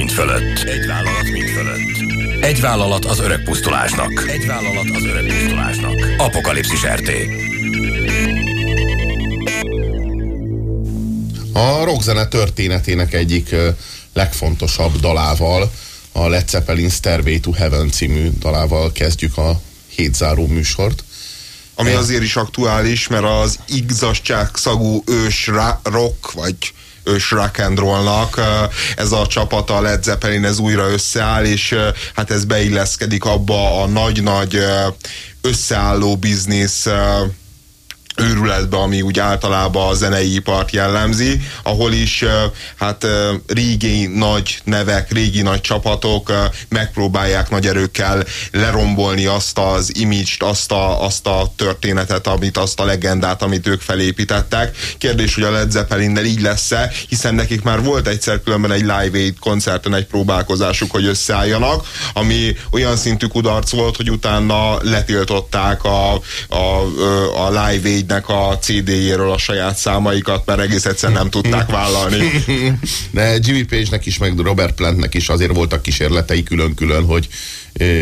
Mind fölött. Egy vállalat mind fölött. Egy vállalat az öreg pusztulásnak. Egy vállalat az öreg pusztulásnak. Apokalipszis RT. A rockzene történetének egyik legfontosabb dalával, a Led Zeppelin Stairway to Heaven című dalával kezdjük a hétzáró műsort. Ami azért is aktuális, mert az igazság szagú ős rock, vagy ős rock ez a csapata, a Led Zeppelin, ez újra összeáll, és hát ez beilleszkedik abba a nagy-nagy összeálló biznisz őrületbe, ami úgy általában a zenei ipart jellemzi, ahol is hát régi nagy nevek, régi nagy csapatok megpróbálják nagy erőkkel lerombolni azt az image azt a, azt a történetet, amit, azt a legendát, amit ők felépítettek. Kérdés, hogy a Led Zeppelinnel így lesz-e, hiszen nekik már volt egyszer különben egy Live Aid koncerten egy próbálkozásuk, hogy összeálljanak, ami olyan szintű kudarc volt, hogy utána letiltották a, a, a Live Aid Creednek a CD-jéről a saját számaikat, mert egész egyszerűen nem tudták vállalni. De Jimmy Page-nek is, meg Robert Plantnek is azért voltak kísérletei külön-külön, hogy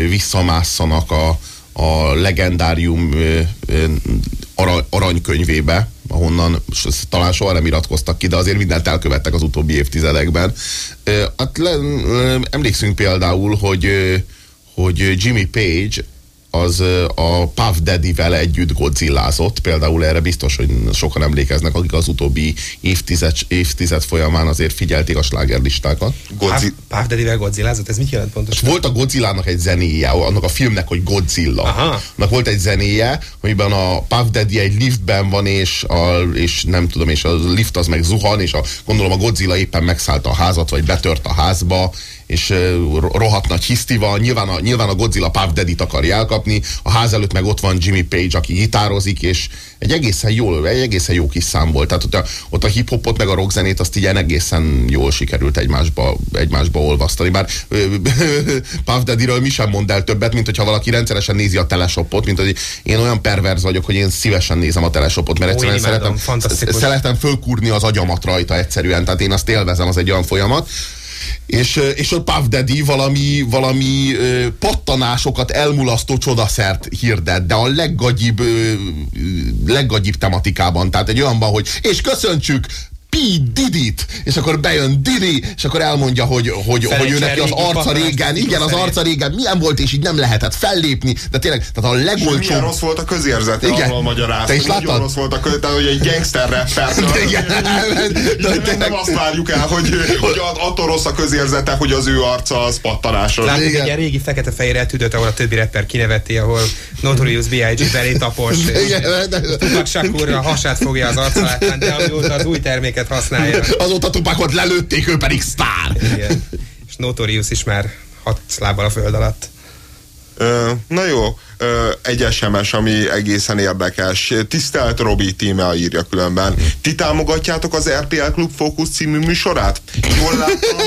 visszamásszanak a, a legendárium aranykönyvébe, ahonnan talán soha nem iratkoztak ki, de azért mindent elkövettek az utóbbi évtizedekben. Hát emlékszünk például, hogy, hogy Jimmy Page az a Puff Daddy-vel együtt godzillázott, például erre biztos, hogy sokan emlékeznek, akik az utóbbi évtized, évtized folyamán azért figyelték a slágerlistákat. Godzi- Puff Daddy-vel godzillázott? Ez mit jelent pontosan? Volt a Godzilla-nak egy zenéje, annak a filmnek, hogy Godzilla. Aha. Annak volt egy zenéje, amiben a Puff Daddy egy liftben van, és, a, és nem tudom, és a lift az meg zuhan, és a, gondolom a Godzilla éppen megszállta a házat, vagy betört a házba, és rohadt nagy hiszti van, nyilván a, nyilván a Godzilla Puff Daddy-t akarja elkapni, a ház előtt meg ott van Jimmy Page, aki gitározik, és egy egészen jó, egy egészen jó kis szám volt. Tehát ott a, ott a hip-hopot meg a rockzenét azt így egészen jól sikerült egymásba, egymásba olvasztani. Bár Puff Daddy-ről mi sem mond el többet, mint hogyha valaki rendszeresen nézi a teleshopot, mint hogy én olyan perverz vagyok, hogy én szívesen nézem a teleshopot, mert egyszerűen szeretem, szeretem fölkúrni az agyamat rajta egyszerűen, tehát én azt élvezem, az egy olyan folyamat és, és a Puff Daddy valami, valami pattanásokat elmulasztó csodaszert hirdet, de a leggagyibb, leggagyibb tematikában. Tehát egy olyanban, hogy és köszöntsük P. Didit, és akkor bejön Didi, és akkor elmondja, hogy, hogy, hogy ő neki az arca régen, igen, az arca régen milyen volt, és így nem lehetett fellépni, de tényleg, tehát a legolcsóbb... milyen rossz volt a közérzete, igen. ahol magyaráz. Te is láttad? rossz volt a közérzete, hogy egy gangster rapper. igen, de, de, nem azt várjuk el, hogy, hogy attól rossz a közérzete, hogy az ő arca az pattanásos. Látok egy ilyen régi fekete-fehér eltűdött, ahol a többi rapper kineveti, ahol Notorious B.I.G. belé tapos, Tupac Shakur a hasát fogja az arca de amióta az új termék terméket használja. Azóta tupákot lelőtték, ő pedig sztár. Igen. És Notorious is már hat lábbal a föld alatt. Na jó, egy SMS, ami egészen érdekes. Tisztelt Robi tíme írja különben. Ti támogatjátok az RTL Klub Focus című műsorát? Jól láttam,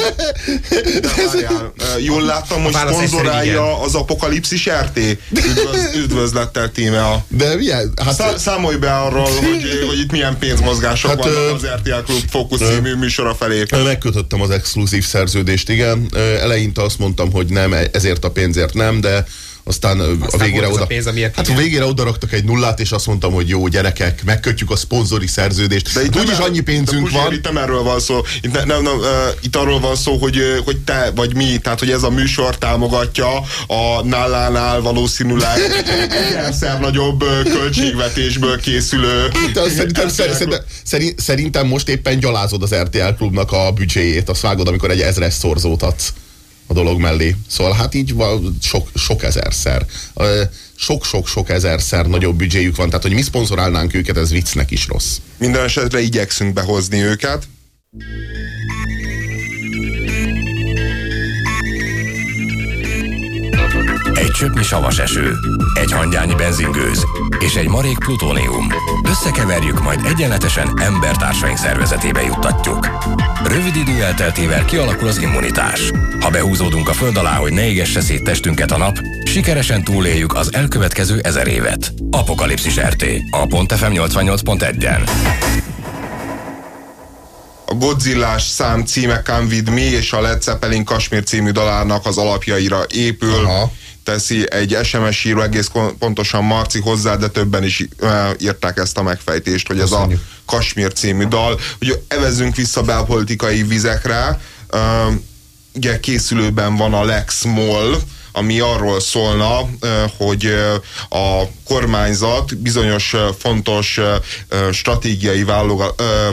de várjál, jól láttam hogy szponzorálja az Apokalipszis RT. Üdvöz, üdvözlettel tíme a... De milyen? Hát, Szá számolj be arról, hogy, hogy itt milyen pénzmozgások hát, vannak az RTL Klub Focus című műsora felé. Megkötöttem az exkluzív szerződést, igen. Eleinte azt mondtam, hogy nem, ezért a pénzért nem, de aztán, aztán a végére oda, a pénz, hát a végére oda raktak egy nullát, és azt mondtam, hogy jó, gyerekek, megkötjük a szponzori szerződést. De itt úgyis annyi pénzünk de van. Itt nem erről van szó. Itt, nem, nem, uh, itt arról van szó, hogy, hogy te vagy mi, tehát hogy ez a műsor támogatja a nálánál valószínűleg egyszer nagyobb költségvetésből készülő. Hát, szerintem, szerintem, szerintem most éppen gyalázod az RTL klubnak a büdzséjét, azt vágod, amikor egy ezres szorzót adsz a dolog mellé. Szóval hát így sok, sok ezerszer. Sok-sok-sok ezerszer nagyobb büdzséjük van, tehát hogy mi szponzorálnánk őket, ez viccnek is rossz. Minden esetre igyekszünk behozni őket. Csöpnyi savas eső, egy hangyányi benzingőz és egy marék plutónium. Összekeverjük, majd egyenletesen embertársaink szervezetébe juttatjuk. Rövid idő elteltével kialakul az immunitás. Ha behúzódunk a föld alá, hogy ne égesse szét testünket a nap, sikeresen túléljük az elkövetkező ezer évet. Apokalipszis RT. A .fm 88.1-en. a Godzillás szám címe Come With Me és a Led Zeppelin Kashmir című dalának az alapjaira épül. Aha teszi egy SMS író egész pontosan Marci hozzá, de többen is írták ezt a megfejtést, hogy ez a Kasmír című dal. Hogy evezzünk vissza belpolitikai vizekre, ugye készülőben van a Lex Moll, ami arról szólna, hogy a kormányzat bizonyos fontos stratégiai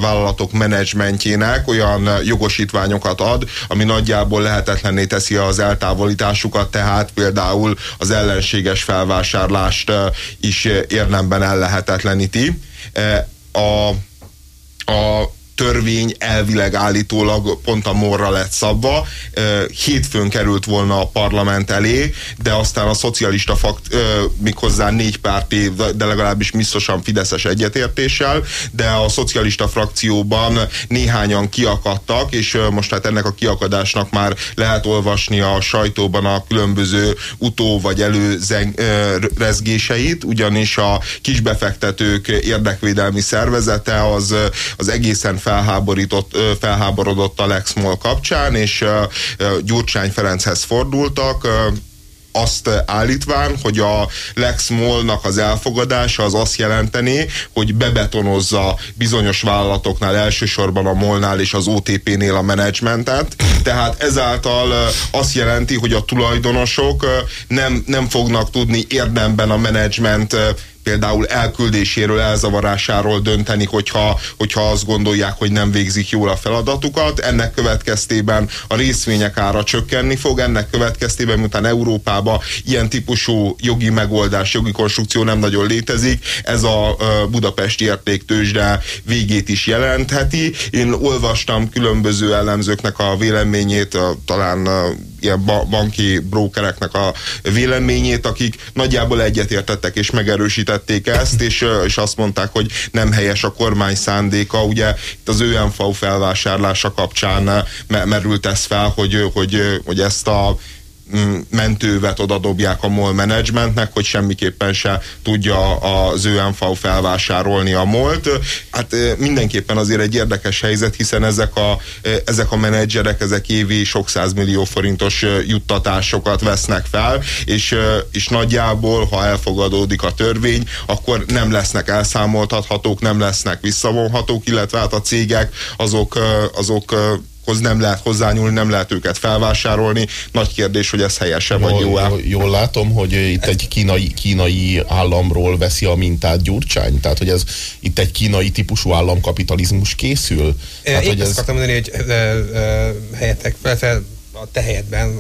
vállalatok menedzsmentjének olyan jogosítványokat ad, ami nagyjából lehetetlenné teszi az eltávolításukat, tehát például az ellenséges felvásárlást is érdemben ellehetetleníti. A, a törvény elvileg állítólag pont a morra lett szabva. Hétfőn került volna a parlament elé, de aztán a szocialista fakt, méghozzá négy párti, de legalábbis biztosan Fideszes egyetértéssel, de a szocialista frakcióban néhányan kiakadtak, és most hát ennek a kiakadásnak már lehet olvasni a sajtóban a különböző utó vagy előrezgéseit, ugyanis a kisbefektetők érdekvédelmi szervezete az, az egészen felháborított, felháborodott a Lex Moll kapcsán, és Gyurcsány Ferenchez fordultak, azt állítván, hogy a Lex Mollnak az elfogadása az azt jelenteni, hogy bebetonozza bizonyos vállalatoknál, elsősorban a Molnál és az OTP-nél a menedzsmentet, tehát ezáltal azt jelenti, hogy a tulajdonosok nem, nem fognak tudni érdemben a menedzsment például elküldéséről, elzavarásáról dönteni, hogyha, hogyha azt gondolják, hogy nem végzik jól a feladatukat. Ennek következtében a részvények ára csökkenni fog, ennek következtében, miután Európában ilyen típusú jogi megoldás, jogi konstrukció nem nagyon létezik, ez a budapesti értéktősde végét is jelentheti. Én olvastam különböző ellenzőknek a véleményét, talán ilyen banki brókereknek a véleményét, akik nagyjából egyetértettek és megerősítették ezt, és, és azt mondták, hogy nem helyes a kormány szándéka. Ugye itt az ÖMV felvásárlása kapcsán merült ez fel, hogy, hogy, hogy ezt a mentővet oda dobják a MOL menedzsmentnek, hogy semmiképpen se tudja az ÖMV felvásárolni a MOL-t. Hát mindenképpen azért egy érdekes helyzet, hiszen ezek a, ezek a menedzserek, ezek évi sok millió forintos juttatásokat vesznek fel, és, és nagyjából, ha elfogadódik a törvény, akkor nem lesznek elszámoltathatók, nem lesznek visszavonhatók, illetve hát a cégek azok, azok hoz nem lehet hozzányúlni, nem lehet őket felvásárolni. Nagy kérdés, hogy ez helyese vagy jó-e. Jól, jól látom, hogy itt egy kínai, kínai államról veszi a mintát Gyurcsány, tehát hogy ez itt egy kínai típusú államkapitalizmus készül. Tehát, Én hogy ezt ez... akartam mondani, hogy helyetek fel, fel a te helyedben,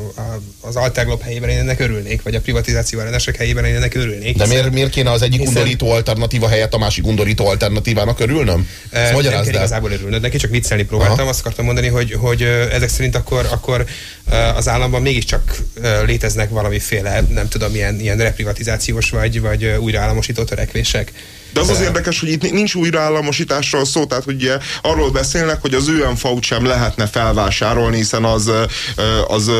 az Alterglob helyében én ennek örülnék, vagy a privatizáció ellenesek helyében én ennek örülnék. De miért, miért kéne az egyik hiszen, undorító alternatíva helyett a másik undorító alternatívának örülnöm? Ezt nem kell igazából örülnöd, neki csak viccelni próbáltam, Aha. azt akartam mondani, hogy, hogy ezek szerint akkor, akkor az államban mégiscsak léteznek valamiféle, nem tudom, ilyen, ilyen reprivatizációs vagy, vagy újraállamosító törekvések. De az az érdekes, hogy itt nincs újraállamosításról szó, tehát hogy ugye arról beszélnek, hogy az ÖMV-t sem lehetne felvásárolni, hiszen az, az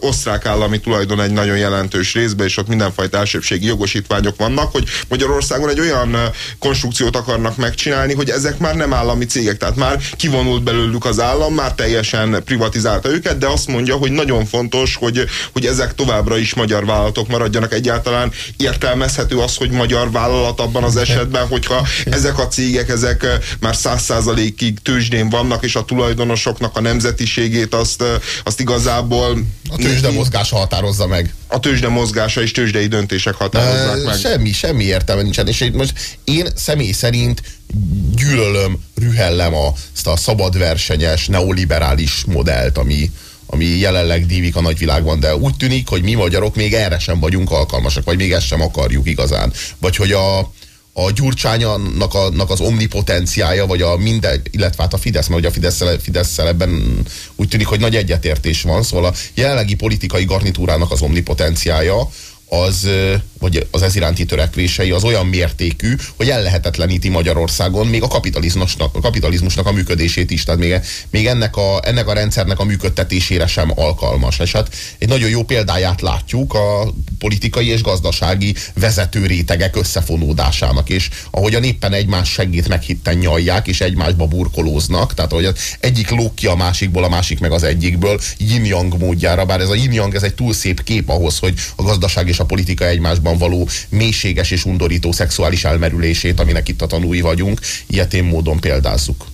osztrák állami tulajdon egy nagyon jelentős részben, és ott mindenfajta elsőbségi jogosítványok vannak, hogy Magyarországon egy olyan konstrukciót akarnak megcsinálni, hogy ezek már nem állami cégek, tehát már kivonult belőlük az állam, már teljesen privatizálta őket, de azt mondja, hogy nagyon fontos, hogy, hogy ezek továbbra is magyar vállalatok maradjanak. Egyáltalán értelmezhető az, hogy magyar vállalat abban az esetben esetben, hogyha ezek a cégek, ezek már száz százalékig tőzsdén vannak, és a tulajdonosoknak a nemzetiségét azt, azt igazából... A tőzsde mozgása határozza meg. A tőzsde mozgása és tőzsdei döntések határozzák meg. Semmi, semmi értelme nincsen. És most én személy szerint gyűlölöm, rühellem a, azt a szabadversenyes, neoliberális modellt, ami, ami jelenleg dívik a nagyvilágban, de úgy tűnik, hogy mi magyarok még erre sem vagyunk alkalmasak, vagy még ezt sem akarjuk igazán. Vagy hogy a, a Gyurcsánynak a, az omnipotenciája, vagy a minden, illetve hát a Fidesz, mert ugye a Fidesz, Fidesz ebben úgy tűnik, hogy nagy egyetértés van, szóval a jelenlegi politikai garnitúrának az omnipotenciája az, vagy az ez iránti törekvései az olyan mértékű, hogy ellehetetleníti Magyarországon még a kapitalizmusnak, a kapitalizmusnak a működését is. Tehát még, még ennek, a, ennek a rendszernek a működtetésére sem alkalmas. És hát egy nagyon jó példáját látjuk a politikai és gazdasági vezető rétegek összefonódásának, és ahogyan éppen egymás segít meghitten nyalják, és egymásba burkolóznak, tehát hogy az egyik lók ki a másikból, a másik meg az egyikből, yin-yang módjára, bár ez a yin-yang ez egy túl szép kép ahhoz, hogy a gazdaság és a politika egymásban való mélységes és undorító szexuális elmerülését, aminek itt a tanúi vagyunk, ilyetén módon példázzuk.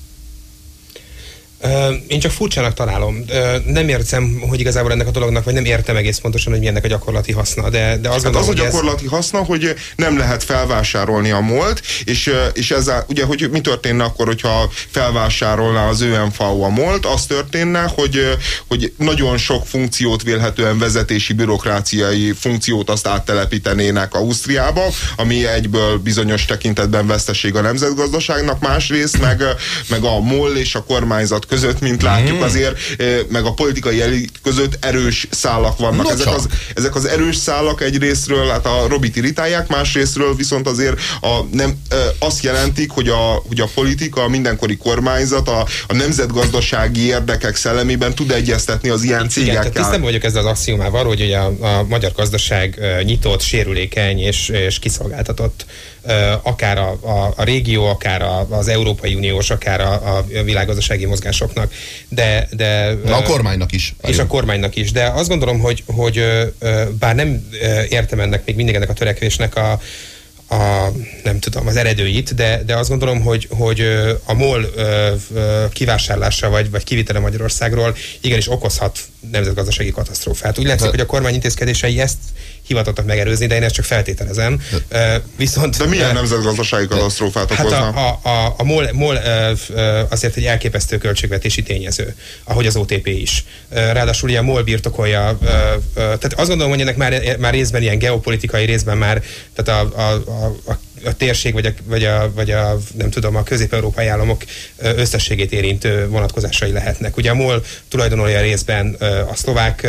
Én csak furcsának találom. Nem értem, hogy igazából ennek a dolognak, vagy nem értem egész pontosan, hogy milyennek a gyakorlati haszna. De, de azt hát gondolom, az a gyakorlati ez... haszna, hogy nem lehet felvásárolni a molt, és, és ezzel, ugye, hogy mi történne akkor, hogyha felvásárolná az ÖMFAO a molt, az történne, hogy, hogy nagyon sok funkciót vélhetően vezetési bürokráciai funkciót azt áttelepítenének Ausztriába, ami egyből bizonyos tekintetben veszteség a nemzetgazdaságnak, másrészt meg, meg a MOL és a kormányzat között, mint látjuk, mm. azért meg a politikai elit között erős szálak vannak. No, ezek, az, ezek az erős szálak egyrésztről, hát a Robit irritálják, másrésztről viszont azért a, nem, azt jelentik, hogy a, hogy a politika, a mindenkori kormányzat a, a nemzetgazdasági érdekek szellemében tud egyeztetni az ilyen cégekkel. Igen, tehát vagyok ezzel az axiomával, hogy ugye a, a magyar gazdaság nyitott, sérülékeny és, és kiszolgáltatott akár a, a, a régió, akár a, az Európai Uniós, akár a, a világgazdasági mozgásoknak. De, de, de a kormánynak is. És a kormánynak is. De azt gondolom, hogy, hogy bár nem értem ennek még mindig ennek a törekvésnek a, a, nem tudom, az eredőit, de, de azt gondolom, hogy, hogy a MOL kivásárlása vagy, vagy kivitele Magyarországról igenis okozhat nemzetgazdasági katasztrófát. Úgy látszik, hogy a kormány intézkedései ezt hivatottak megerőzni, de én ezt csak feltételezem. De, viszont, de milyen nemzetgazdasági katasztrófát hát okozna? Hát a, a, a MOL, MOL azért egy elképesztő költségvetési tényező, ahogy az OTP is. Ráadásul ilyen MOL birtokolja, tehát azt gondolom, hogy ennek már, már részben ilyen geopolitikai részben már, tehát a, a, a, a a térség, vagy a, vagy a, vagy a nem tudom, a közép-európai államok összességét érintő vonatkozásai lehetnek. Ugye a MOL tulajdonolja részben a szlovák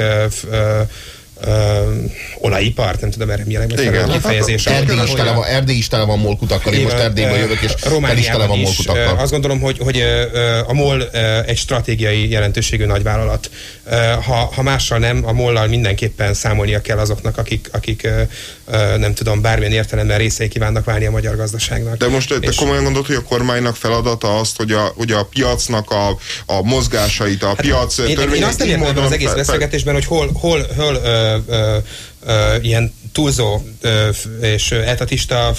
olajipart, nem tudom erre mi a legmegfelelőbb kifejezés. Erdély is, tele van, Erdély is tele van molkutakkal, én most Erdélyből jövök, és fel is tele van molkutakkal. Azt gondolom, hogy, hogy a MOL egy stratégiai jelentőségű nagyvállalat. Ha, ha mással nem, a MOL-lal mindenképpen számolnia kell azoknak, akik, akik nem tudom, bármilyen értelemben részei kívánnak válni a magyar gazdaságnak. De most te és... komolyan gondolod, hogy a kormánynak feladata azt, hogy a, hogy a piacnak a, a mozgásait, a hát piac én, én azt nem értem az egész beszélgetésben, hogy hol, hol, hol ö, ö, ilyen túlzó és etatista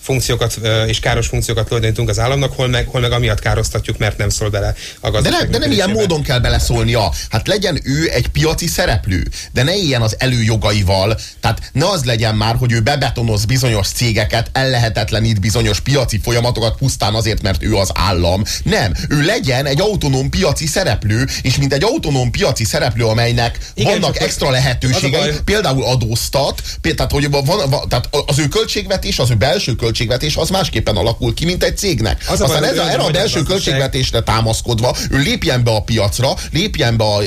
funkciókat és káros funkciókat tulajdonítunk az államnak, hol meg, hol meg amiatt károsztatjuk, mert nem szól bele a gazdaság. De, ne, de nem ilyen módon kell beleszólnia. Hát legyen ő egy piaci szereplő, de ne éljen az előjogaival. Tehát ne az legyen már, hogy ő bebetonoz bizonyos cégeket, ellehetetlenít bizonyos piaci folyamatokat pusztán azért, mert ő az állam. Nem, ő legyen egy autonóm piaci szereplő, és mint egy autonóm piaci szereplő, amelynek Igen, vannak extra lehetőségei, például adóztat, tehát, hogy van, van, tehát az ő költségvetés, az ő belső költségvetés az másképpen alakul ki, mint egy cégnek. Az Aztán ez, erre a belső költségvetésre támaszkodva ő lépjen be a piacra, lépjen be a,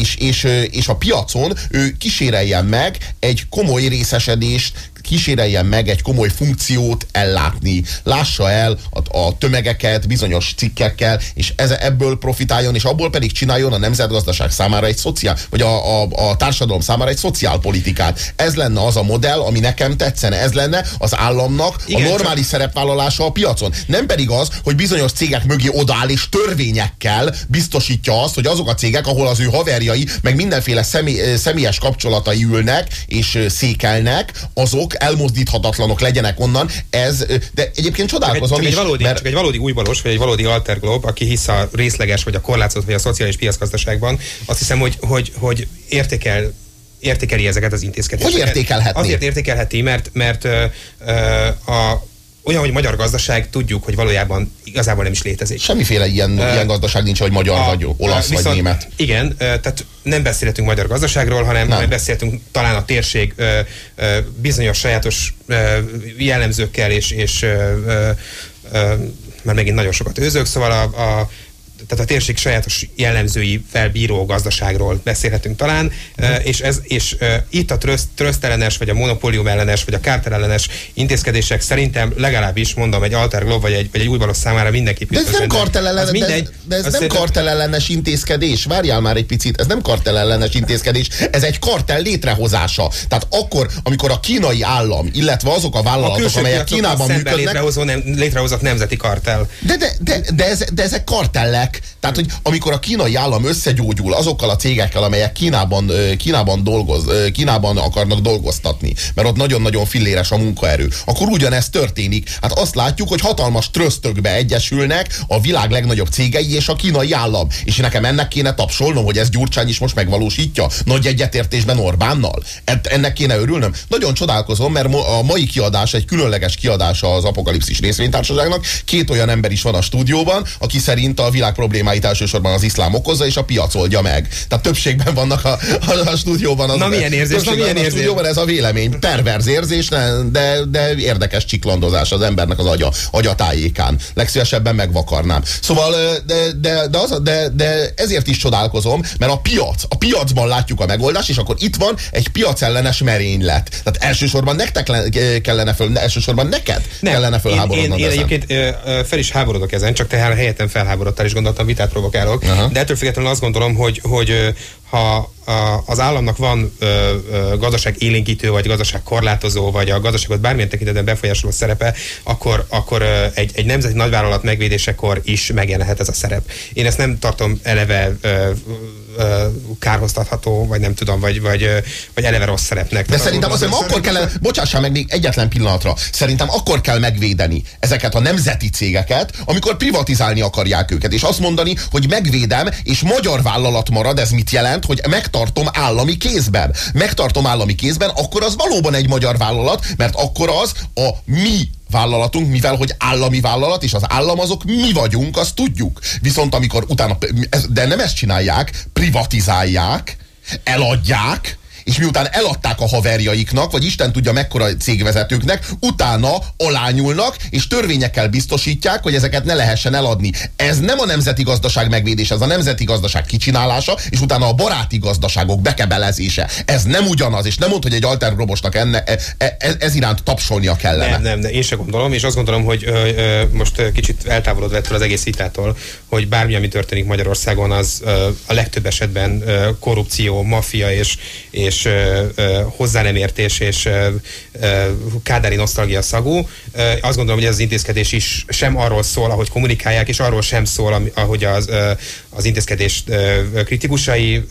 és, és, és a piacon ő kíséreljen meg egy komoly részesedést, kíséreljen meg egy komoly funkciót ellátni. Lássa el a, a tömegeket bizonyos cikkekkel, és ez, ebből profitáljon, és abból pedig csináljon a nemzetgazdaság számára egy szociál, vagy a, a, a társadalom számára egy szociálpolitikát. Ez lenne az a modell, ami nekem tetszene. Ez lenne az államnak Igen, a normális csak... szerepvállalása a piacon. Nem pedig az, hogy bizonyos cégek mögé odáll és törvényekkel biztosítja azt, hogy azok a cégek, ahol az ő haverjai, meg mindenféle személy, személyes kapcsolatai ülnek és székelnek, azok elmozdíthatatlanok legyenek onnan. Ez, de egyébként csodálkozom csak egy. Csak egy valódi, mert... csak egy valódi újbalos, vagy egy valódi alterglob, aki hisz a részleges, vagy a korlátozott, vagy a szociális piacgazdaságban, azt hiszem, hogy, hogy, hogy értékel értékeli ezeket az intézkedéseket. Hogy értékelhetné? Azért értékelheti, mert, mert ö, ö, a olyan, hogy magyar gazdaság tudjuk, hogy valójában igazából nem is létezik. Semmiféle ilyen, uh, ilyen gazdaság nincs, hogy magyar a, vagy olasz viszont, vagy német. Igen, tehát nem beszélhetünk magyar gazdaságról, hanem nem. beszélhetünk talán a térség uh, uh, bizonyos sajátos uh, jellemzőkkel és, és uh, uh, már megint nagyon sokat őzök, szóval a, a tehát a térség sajátos jellemzői felbíró gazdaságról beszélhetünk talán, mm. és, ez, és itt a tröszt, trösztellenes, vagy a monopólium ellenes, vagy a kártelellenes intézkedések szerintem legalábbis mondom egy Alter Globe, vagy egy, vagy egy újbalos számára mindenképp De ez nem kartelellenes, mindegy, de, de ez nem szerintem... kartelellenes intézkedés. Várjál már egy picit, ez nem kartelellenes intézkedés, ez egy kartel létrehozása. Tehát akkor, amikor a kínai állam, illetve azok a vállalatok, a amelyek Kínában működnek... Létrehozó, nem, létrehozott nemzeti kartel. De, de, de, de, ez, de ezek kartellek. Tehát, hogy amikor a kínai állam összegyógyul azokkal a cégekkel, amelyek Kínában, Kínában, dolgoz, Kínában akarnak dolgoztatni, mert ott nagyon-nagyon filléres a munkaerő, akkor ugyanezt történik. Hát azt látjuk, hogy hatalmas trösztökbe egyesülnek a világ legnagyobb cégei és a kínai állam. És nekem ennek kéne tapsolnom, hogy ez Gyurcsány is most megvalósítja. Nagy egyetértésben Orbánnal. Ennek kéne örülnöm. Nagyon csodálkozom, mert a mai kiadás egy különleges kiadása az Apokalipszis részvénytársaságnak. Két olyan ember is van a stúdióban, aki szerint a világ problémáit elsősorban az iszlám okozza, és a piac oldja meg. Tehát többségben vannak a, a, a stúdióban. Az, na milyen érzés, na milyen érzés. A stúdióban ez a vélemény. Perverz érzés, de, de érdekes csiklandozás az embernek az agya, agyatájékán. Legszívesebben megvakarnám. Szóval, de, de, de, az, de, de ezért is csodálkozom, mert a piac, a piacban látjuk a megoldást, és akkor itt van egy piacellenes merénylet. Tehát elsősorban nektek kellene föl, elsősorban neked Nem, kellene fölháborodnod én, én, én egyébként fel is háborodok ezen, csak te helyettem felháborodtál, és gondoltam vitát provokálok. Aha. De ettől függetlenül azt gondolom, hogy, hogy ha az államnak van ö, ö, gazdaság élénkítő, vagy gazdaság korlátozó, vagy a gazdaságot bármilyen tekintetben befolyásoló szerepe, akkor, akkor ö, egy, egy nemzeti nagyvállalat megvédésekor is megjelenhet ez a szerep. Én ezt nem tartom eleve ö, kárhoztatható, vagy nem tudom, vagy, vagy, vagy eleve rossz szerepnek. De szerintem azért akkor kell, bocsássál meg még egyetlen pillanatra, szerintem akkor kell megvédeni ezeket a nemzeti cégeket, amikor privatizálni akarják őket, és azt mondani, hogy megvédem, és magyar vállalat marad, ez mit jelent, hogy megtartom állami kézben. Megtartom állami kézben, akkor az valóban egy magyar vállalat, mert akkor az a mi vállalatunk, mivel hogy állami vállalat, és az állam azok mi vagyunk, azt tudjuk. Viszont amikor utána, de nem ezt csinálják, privatizálják, eladják, és miután eladták a haverjaiknak, vagy Isten tudja mekkora cégvezetőknek, utána alányulnak, és törvényekkel biztosítják, hogy ezeket ne lehessen eladni. Ez nem a nemzeti gazdaság megvédése, ez a nemzeti gazdaság kicsinálása, és utána a baráti gazdaságok bekebelezése. Ez nem ugyanaz, és nem mond, hogy egy alterrobosnak enne, e, e, e, ez iránt tapsolnia kellene. Nem, nem, de én sem gondolom, és azt gondolom, hogy ö, ö, most kicsit eltávolodva ettől az egész vitától, hogy bármi, ami történik Magyarországon, az a legtöbb esetben korrupció, maffia és, és hozzá nem értés és kádári nosztalgia szagú. Azt gondolom, hogy ez az intézkedés is sem arról szól, ahogy kommunikálják, és arról sem szól, ahogy az, az intézkedés kritikusai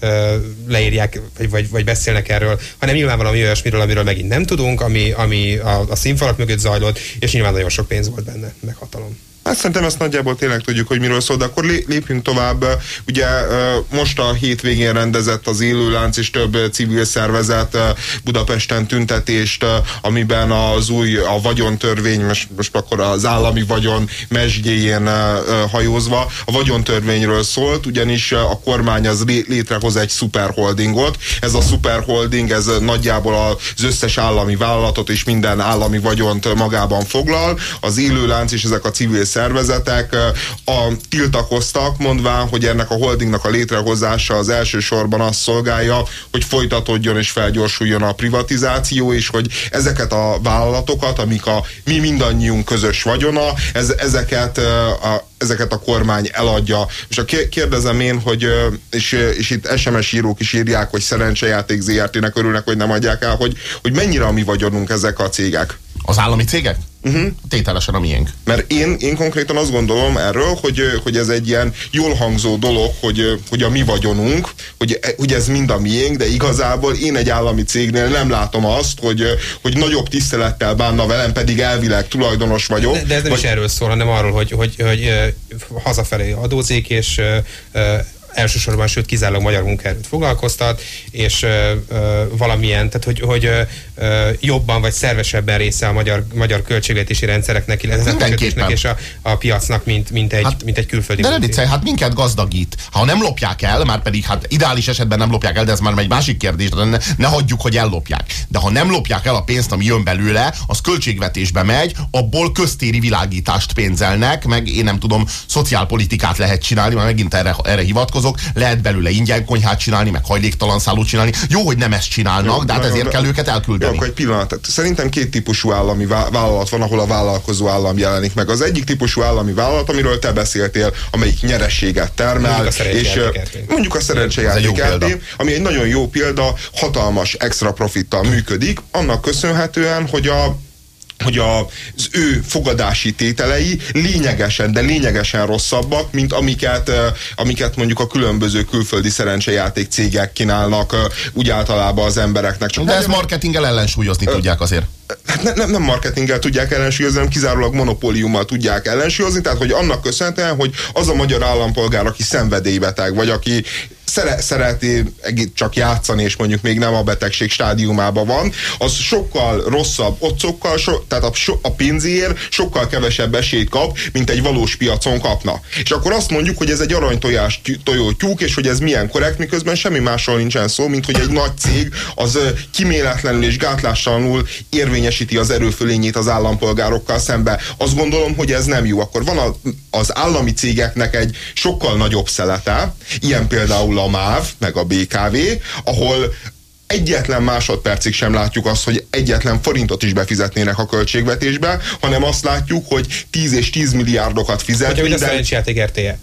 leírják, vagy, vagy, vagy beszélnek erről, hanem nyilván valami olyasmiről, amiről megint nem tudunk, ami, ami a, a színfalak mögött zajlott, és nyilván nagyon sok pénz volt benne, meg hatalom. Hát szerintem ezt nagyjából tényleg tudjuk, hogy miről szól, de akkor lépjünk tovább. Ugye most a hétvégén rendezett az élőlánc és több civil szervezet Budapesten tüntetést, amiben az új, a vagyontörvény, most, most akkor az állami vagyon mesdjéjén hajózva, a vagyontörvényről szólt, ugyanis a kormány az létrehoz egy szuperholdingot. Ez a szuperholding, ez nagyjából az összes állami vállalatot és minden állami vagyont magában foglal. Az élőlánc és ezek a civil a, tiltakoztak, mondván, hogy ennek a holdingnak a létrehozása az elsősorban azt szolgálja, hogy folytatódjon és felgyorsuljon a privatizáció, és hogy ezeket a vállalatokat, amik a mi mindannyiunk közös vagyona, ez, ezeket a ezeket a kormány eladja. És a kérdezem én, hogy, és, és itt SMS írók is írják, hogy szerencsejáték ZRT-nek örülnek, hogy nem adják el, hogy, hogy mennyire a mi vagyonunk ezek a cégek. Az állami cégek? Uh-huh. Tételesen a miénk. Mert én, én konkrétan azt gondolom erről, hogy, hogy ez egy ilyen jól hangzó dolog, hogy, hogy a mi vagyonunk, hogy, hogy ez mind a miénk, de igazából én egy állami cégnél nem látom azt, hogy, hogy nagyobb tisztelettel bánna velem, pedig elvileg tulajdonos vagyok. De, de ez nem vagy... is erről szól, hanem arról, hogy, hogy, hogy, hogy hazafelé adózik, és elsősorban, sőt kizárólag magyar munkaerőt foglalkoztat, és ö, ö, valamilyen, tehát hogy, hogy ö, jobban vagy szervesebben része a magyar, magyar költségvetési rendszereknek, illetve a és a, a piacnak, mint, mint, egy, hát, mint egy külföldi. De ne hát minket gazdagít. Ha nem lopják el, már pedig hát ideális esetben nem lopják el, de ez már egy másik kérdés, de ne, ne hagyjuk, hogy ellopják. De ha nem lopják el a pénzt, ami jön belőle, az költségvetésbe megy, abból köztéri világítást pénzelnek, meg én nem tudom, szociálpolitikát lehet csinálni, mert megint erre, erre hivatkozok, lehet belőle ingyen konyhát csinálni, meg hajléktalan szállót csinálni. Jó, hogy nem ezt csinálnak, jó, de hát ezért jó, kell őket elküldeni. Jó, akkor egy pillanat. Szerintem két típusú állami vállalat van, ahol a vállalkozó állam jelenik meg. Az egyik típusú állami vállalat, amiről te beszéltél, amelyik nyerességet termel, mondjuk és mondjuk a szerencsejáték ami egy nagyon jó példa, hatalmas extra profittal működik, annak köszönhetően, hogy a hogy a, az ő fogadási tételei lényegesen, de lényegesen rosszabbak, mint amiket, amiket mondjuk a különböző külföldi szerencsejáték cégek kínálnak úgy általában az embereknek. Csak de ezt marketinggel ellensúlyozni ö, tudják azért. Hát ne, nem, nem marketinggel tudják ellensúlyozni, hanem kizárólag monopóliummal tudják ellensúlyozni, tehát hogy annak köszönhetően, hogy az a magyar állampolgár, aki szenvedélybeteg, vagy aki szere, szereti csak játszani, és mondjuk még nem a betegség stádiumában van, az sokkal rosszabb otcokkal, so, tehát a, so, a pénzéért sokkal kevesebb esélyt kap, mint egy valós piacon kapna. És akkor azt mondjuk, hogy ez egy aranytojás tojó tyúk, és hogy ez milyen korrekt, miközben semmi másról nincsen szó, mint hogy egy nagy cég az kiméletlenül és gátlástalanul érvényesíti az erőfölényét az állampolgárokkal szembe. Azt gondolom, hogy ez nem jó. Akkor van a, az állami cégeknek egy sokkal nagyobb szelete, ilyen például a MÁV, meg a BKV, ahol egyetlen másodpercig sem látjuk azt, hogy egyetlen forintot is befizetnének a költségvetésbe, hanem azt látjuk, hogy 10 és 10 milliárdokat fizet. Hogyha minden... a szerencsejáték RTE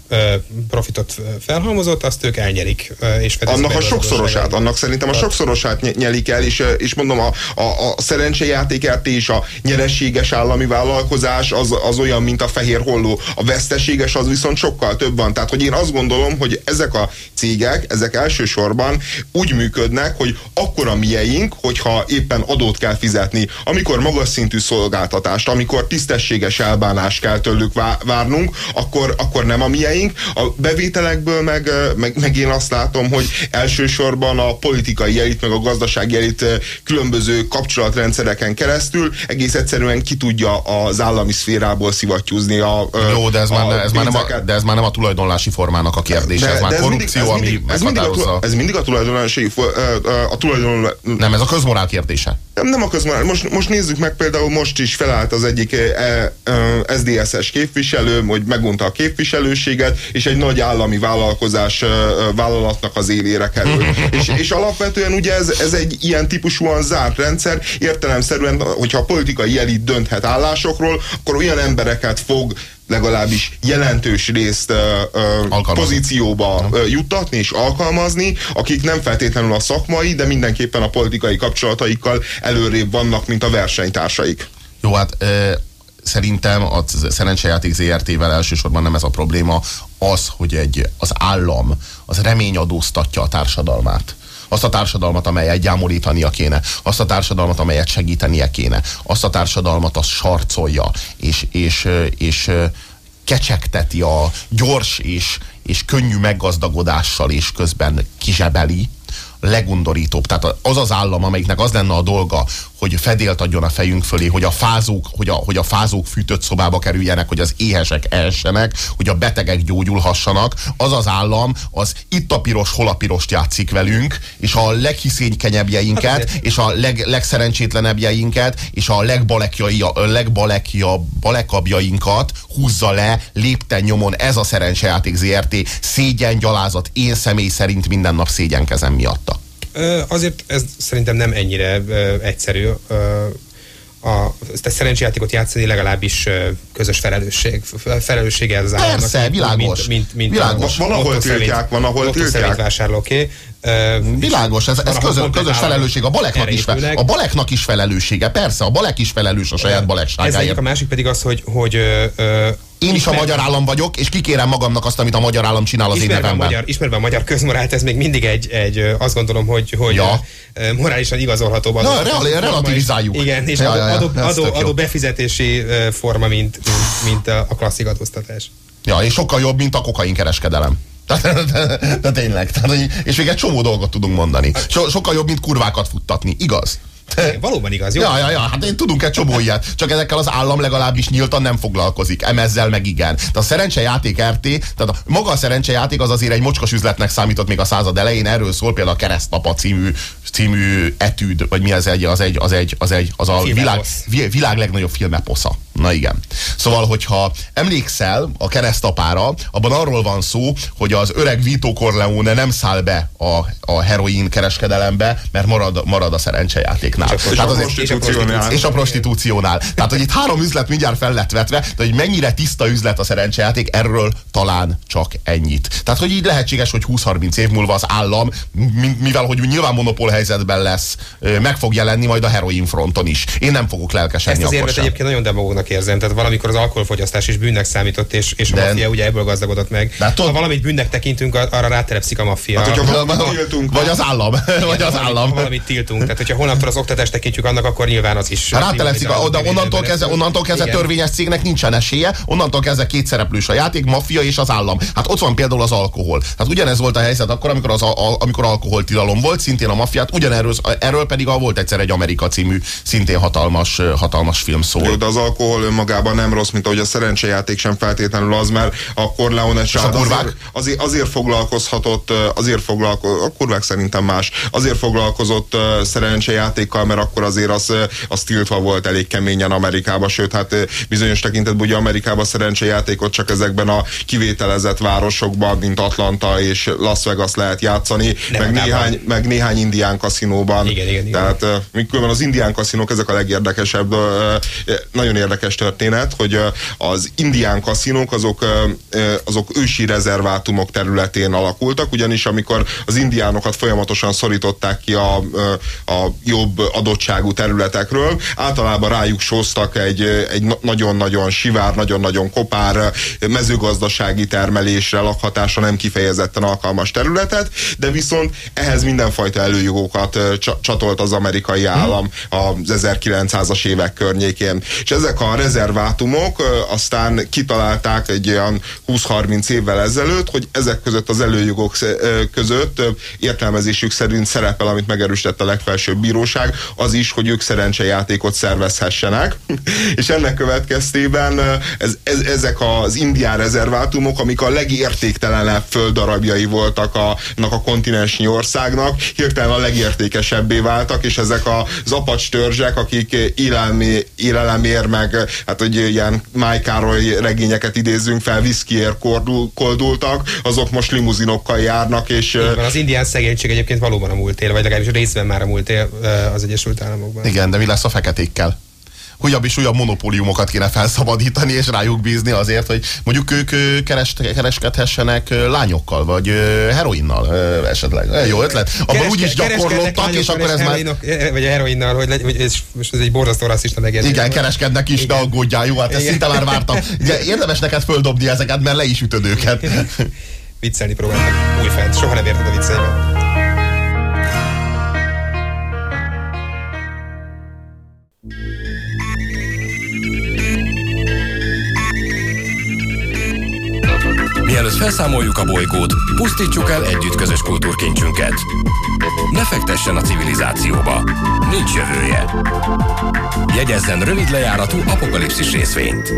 profitot felhalmozott, azt ők elnyerik. És annak a sokszorosát, annak szerintem a sokszorosát nyelik el, és, és mondom, a, a, a szerencsejáték RT és a nyereséges állami vállalkozás az, az olyan, mint a fehér holló. A veszteséges az viszont sokkal több van. Tehát, hogy én azt gondolom, hogy ezek a cégek, ezek elsősorban úgy működnek, hogy akkor a mieink, hogyha éppen adót kell fizetni, amikor magas szintű szolgáltatást, amikor tisztességes elbánást kell tőlük várnunk, akkor, akkor nem a mieink. A bevételekből meg, meg, meg én azt látom, hogy elsősorban a politikai elit, meg a gazdasági elit különböző kapcsolatrendszereken keresztül egész egyszerűen ki tudja az állami szférából szivattyúzni a Jó, de ez, a már, ez már nem a, de ez már nem a tulajdonlási formának a kérdés, de, ez már korrupció, mindig, ez mindig, ami ez mindig, a, ez mindig a tulajdonlási a tulajdon... Nem, ez a közmorál kérdése. Nem, nem a közmorál. Most, most nézzük meg például, most is felállt az egyik e, e, SZDSZ-es képviselő, hogy megunta a képviselőséget, és egy nagy állami vállalkozás e, vállalatnak az élére kerül. és, és alapvetően ugye ez, ez egy ilyen típusúan zárt rendszer, értelemszerűen, hogyha a politikai elit dönthet állásokról, akkor olyan embereket fog legalábbis jelentős részt uh, pozícióba uh, juttatni és alkalmazni, akik nem feltétlenül a szakmai, de mindenképpen a politikai kapcsolataikkal előrébb vannak, mint a versenytársaik. Jó, hát uh, szerintem a szerencsejáték ZRT-vel elsősorban nem ez a probléma, az, hogy egy, az állam az reményadóztatja a társadalmát azt a társadalmat, amelyet gyámolítania kéne, azt a társadalmat, amelyet segítenie kéne, azt a társadalmat, azt sarcolja, és, és, és kecsegteti a gyors és, és könnyű meggazdagodással, és közben kizsebeli, legundorítóbb. Tehát az az állam, amelyiknek az lenne a dolga, hogy fedélt adjon a fejünk fölé, hogy a fázók, hogy a, hogy a fázók fűtött szobába kerüljenek, hogy az éhesek elsenek, hogy a betegek gyógyulhassanak, az az állam, az itt a piros, hol a pirost játszik velünk, és a leghiszénykenyebbjeinket, és a leg, legszerencsétlenebbjeinket, és a legbalekjainkat húzza le lépten nyomon ez a szerencsejáték ZRT, szégyen, gyalázat, én személy szerint minden nap szégyenkezem miatta. Azért ez szerintem nem ennyire egyszerű a, a szerencsejátékot játszani legalábbis közös felelősség. Felelőssége ez az államnak. Persze, világos. Mint, mint, mint világos. A, van, ahol tiltják, van, ahol tiltják. vásárlóké. Uh, Világos, ez, ez közös, közös felelősség. A baleknak, is, a baleknak is felelőssége, persze, a balek is felelős a saját balekságáért. Ez a másik pedig az, hogy, hogy én is a magyar állam vagyok, és kikérem magamnak azt, amit a magyar állam csinál az ismerve én nevemben. A magyar, ismerve a magyar közmorált, ez még mindig egy, egy azt gondolom, hogy, hogy ja. morálisan igazolható. Na, real, relativizáljuk. Igen, és ja, ja, ja, adó, adó, adó, adó befizetési forma, mint, mint, mint a klasszik adóztatás. Ja, és sokkal jobb, mint a kokain kereskedelem. De tényleg. Tehát, és még egy csomó dolgot tudunk mondani. So, sokkal jobb, mint kurvákat futtatni. Igaz? Valóban igaz, jó? Ja, ja, ja, hát én tudunk egy csomó ilyet, csak ezekkel az állam legalábbis nyíltan nem foglalkozik. Emezzel meg igen. De a szerencsejáték RT, tehát a, maga a szerencsejáték az azért egy mocskos üzletnek számított még a század elején, erről szól például a Keresztapa című, című etűd, vagy mi az egy, az egy, az egy, az egy, az a világ, világ legnagyobb filmeposza. Na igen. Szóval, hogyha emlékszel a keresztapára, abban arról van szó, hogy az öreg Vito Corleone nem száll be a, a heroin kereskedelembe, mert marad, marad a szerencsejátéknál. És a, Tehát az, és, a prostitúciónál. és a prostitúciónál. Tehát, hogy itt három üzlet mindjárt fel lett vetve, de hogy mennyire tiszta üzlet a szerencsejáték, erről talán csak ennyit. Tehát, hogy így lehetséges, hogy 20-30 év múlva az állam, mivel hogy nyilván monopól helyzetben lesz, meg fog jelenni majd a heroin fronton is. Én nem fogok lelkesedni. Ezt az érvet egyébként nagyon demagógnak érzem. Tehát valamikor az alkoholfogyasztás is bűnnek számított, és, és a de, maffia ugye ebből gazdagodott meg. De ha valamit bűnnek tekintünk, arra rátelepszik a maffia. Hát, hogyha tiltunk, vagy az állam. Vagy az állam. Valamit tiltunk. Tehát, hogyha holnaptól az oktatást tekintjük annak, akkor nyilván az is. Ha rátelepszik, de onnantól kezdve, onnantól kezdve törvényes cégnek nincsen esélye, onnantól kezdve két szereplős a játék, maffia és az állam. Hát ott van például az alkohol. Hát ugyanez volt a helyzet akkor, amikor, az, a, amikor alkoholtilalom volt, szintén a maffiát, ugyanerről erről pedig a, volt egyszer egy Amerika című, szintén hatalmas, hatalmas film szól. de az alkohol önmagában nem rossz, mint ahogy a szerencsejáték sem feltétlenül az, mert a Corleone azért, azért, azért foglalkozhatott, azért foglalkozott, a kurvák szerintem más, azért foglalkozott szerencsejátékkal, mert akkor azért az, az tiltva volt elég keményen Amerikában, sőt, hát bizonyos tekintetben ugye Amerikában szerencsejátékot csak ezekben a kivételezett városokban, mint Atlanta és Las Vegas lehet játszani, Nem, meg, néhány, meg néhány indián kaszinóban. Igen, igen, igen. Tehát mikor az indián kaszinók ezek a legérdekesebb, nagyon érdekes történet, hogy az indián kaszinók azok, azok ősi rezervátumok területén alakultak, ugyanis amikor az indiánokat folyamatosan szorították ki a, a jobb adottságú területekről, általában rájuk sóztak egy, egy nagyon-nagyon sivár, nagyon-nagyon kopár mezőgazdasági termelésre, lakhatásra nem kifejezetten alkalmas területet, de viszont ehhez mindenfajta előjogokat csatolt az amerikai állam az 1900-as évek környékén. És ezek a rezervátumok aztán kitalálták egy olyan 20-30 évvel ezelőtt, hogy ezek között az előjogok között értelmezésük szerint szerepel, amit megerősített a legfelsőbb bíróság, az is, hogy ők szerencsejátékot szervezhessenek. és ennek következtében ez, ez, ezek az indián rezervátumok, amik a legértéktelenebb földdarabjai voltak a, a kontinensnyi országnak, hirtelen a legértékesebbé váltak, és ezek az apacs törzsek, akik élelemért, meg hát hogy ilyen Máj Károly regényeket idézzünk fel, viszkiért koldultak, azok most limuzinokkal járnak, és... van, az indián szegénység egyébként valóban a múlt él, vagy legalábbis részben már a múlt él az Egyesült Államokban. Igen, de mi lesz a feketékkel? újabb és újabb monopóliumokat kéne felszabadítani és rájuk bízni azért, hogy mondjuk ők keres, kereskedhessenek lányokkal, vagy heroinnal esetleg. Jó ötlet. Abban úgyis gyakorlottak, és akkor ez már... Vagy a heroinnal, hogy, hogy ez, most ez egy borzasztó rasszista megérzés. Igen, kereskednek is, de aggódjál, jó, hát ezt szinte már vártam. Ugye, érdemes neked földobni ezeket, mert le is ütöd őket. Viccelni próbáltak újfent, soha nem érted a vicceimet. Mielőtt felszámoljuk a bolygót, pusztítsuk el együtt közös kultúrkincsünket. Ne fektessen a civilizációba. Nincs jövője. Jegyezzen rövid lejáratú apokalipszis részvényt.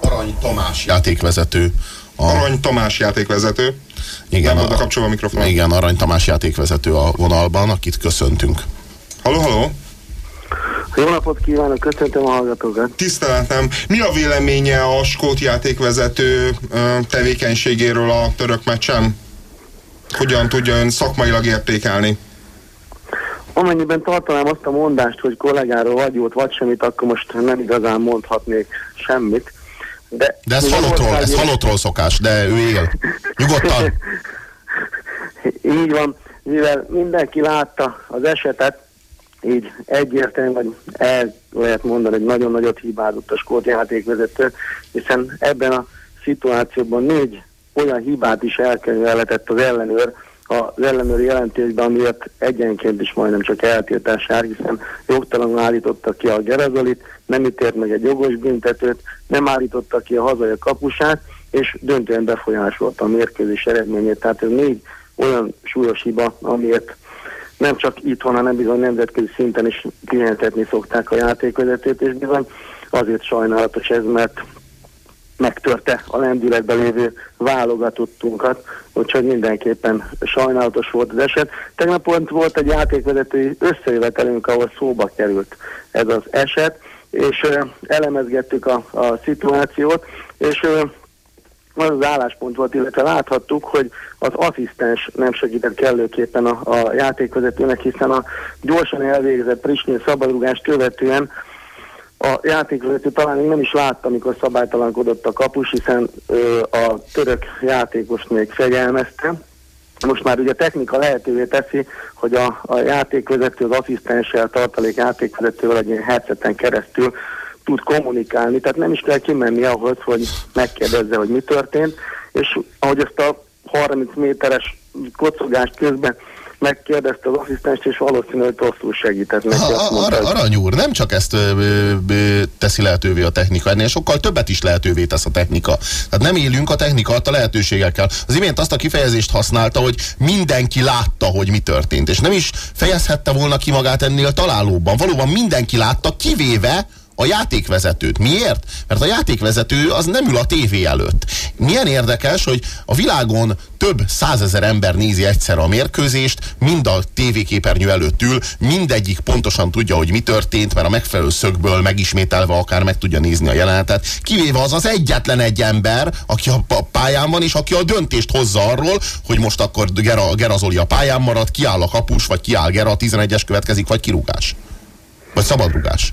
Arany Tamás játékvezető. A... Arany Tamás játékvezető. Igen, Nem a, kapcsolva a mikrofon. Igen, Arany Tamás játékvezető a vonalban, akit köszöntünk. Halló, halló! Jó napot kívánok, köszöntöm a hallgatókat. Tiszteletem, mi a véleménye a skót játékvezető tevékenységéről a török meccsen? Hogyan tudja ön szakmailag értékelni? Amennyiben tartanám azt a mondást, hogy kollégáról vagy jót, vagy semmit, akkor most nem igazán mondhatnék semmit. De, de ez halottról, ez halottról szokás, de ő él. Nyugodtan. Így van, mivel mindenki látta az esetet, így egyértelmű, vagy el lehet mondani, hogy nagyon nagyot hibázott a skót játékvezető, hiszen ebben a szituációban négy olyan hibát is elkönyvelhetett az ellenőr, az ellenőri jelentésben, amiért egyenként is majdnem csak eltiltás jár, hiszen jogtalanul állítottak ki a Gerazolit, nem ítélt meg egy jogos büntetőt, nem állította ki a hazai kapusát, és döntően befolyásolta a mérkőzés eredményét. Tehát ez négy olyan súlyos hiba, amiért nem csak itthon, hanem bizony nemzetközi szinten is pihentetni szokták a játékvezetőt, és bizony azért sajnálatos ez, mert megtörte a lendületben lévő válogatottunkat, úgyhogy mindenképpen sajnálatos volt az eset. Tegnap pont volt egy játékvezetői összejövetelünk, ahol szóba került ez az eset, és elemezgettük a, a szituációt, és az az álláspont volt, illetve láthattuk, hogy az asszisztens nem segített kellőképpen a, a játékvezetőnek, hiszen a gyorsan elvégzett Prisnyén szabadrugást követően a játékvezető talán még nem is látta, amikor szabálytalankodott a kapus, hiszen ö, a török játékos még fegyelmezte. Most már ugye a technika lehetővé teszi, hogy a, a játékvezető az asszisztenssel, tartalék játékvezetővel egy ilyen headseten keresztül tud kommunikálni, tehát nem is kell kimenni ahhoz, hogy megkérdezze, hogy mi történt, és ahogy ezt a 30 méteres kocogást közben megkérdezte az asszisztenst, és valószínűleg rosszul segített neki. Ha, ar- arany úr, nem csak ezt ö, ö, teszi lehetővé a technika, ennél sokkal többet is lehetővé tesz a technika. Tehát nem élünk a technika adta lehetőségekkel. Az imént azt a kifejezést használta, hogy mindenki látta, hogy mi történt, és nem is fejezhette volna ki magát ennél találóban. Valóban mindenki látta, kivéve a játékvezetőt. Miért? Mert a játékvezető az nem ül a tévé előtt. Milyen érdekes, hogy a világon több százezer ember nézi egyszer a mérkőzést, mind a tévéképernyő előtt ül, mindegyik pontosan tudja, hogy mi történt, mert a megfelelő szögből megismételve akár meg tudja nézni a jelenetet, kivéve az az egyetlen egy ember, aki a pályán van, és aki a döntést hozza arról, hogy most akkor Gera, Gerazoli a pályán marad, kiáll a kapus, vagy kiáll Gera, 11-es következik, vagy kirúgás. Vagy szabadrugás.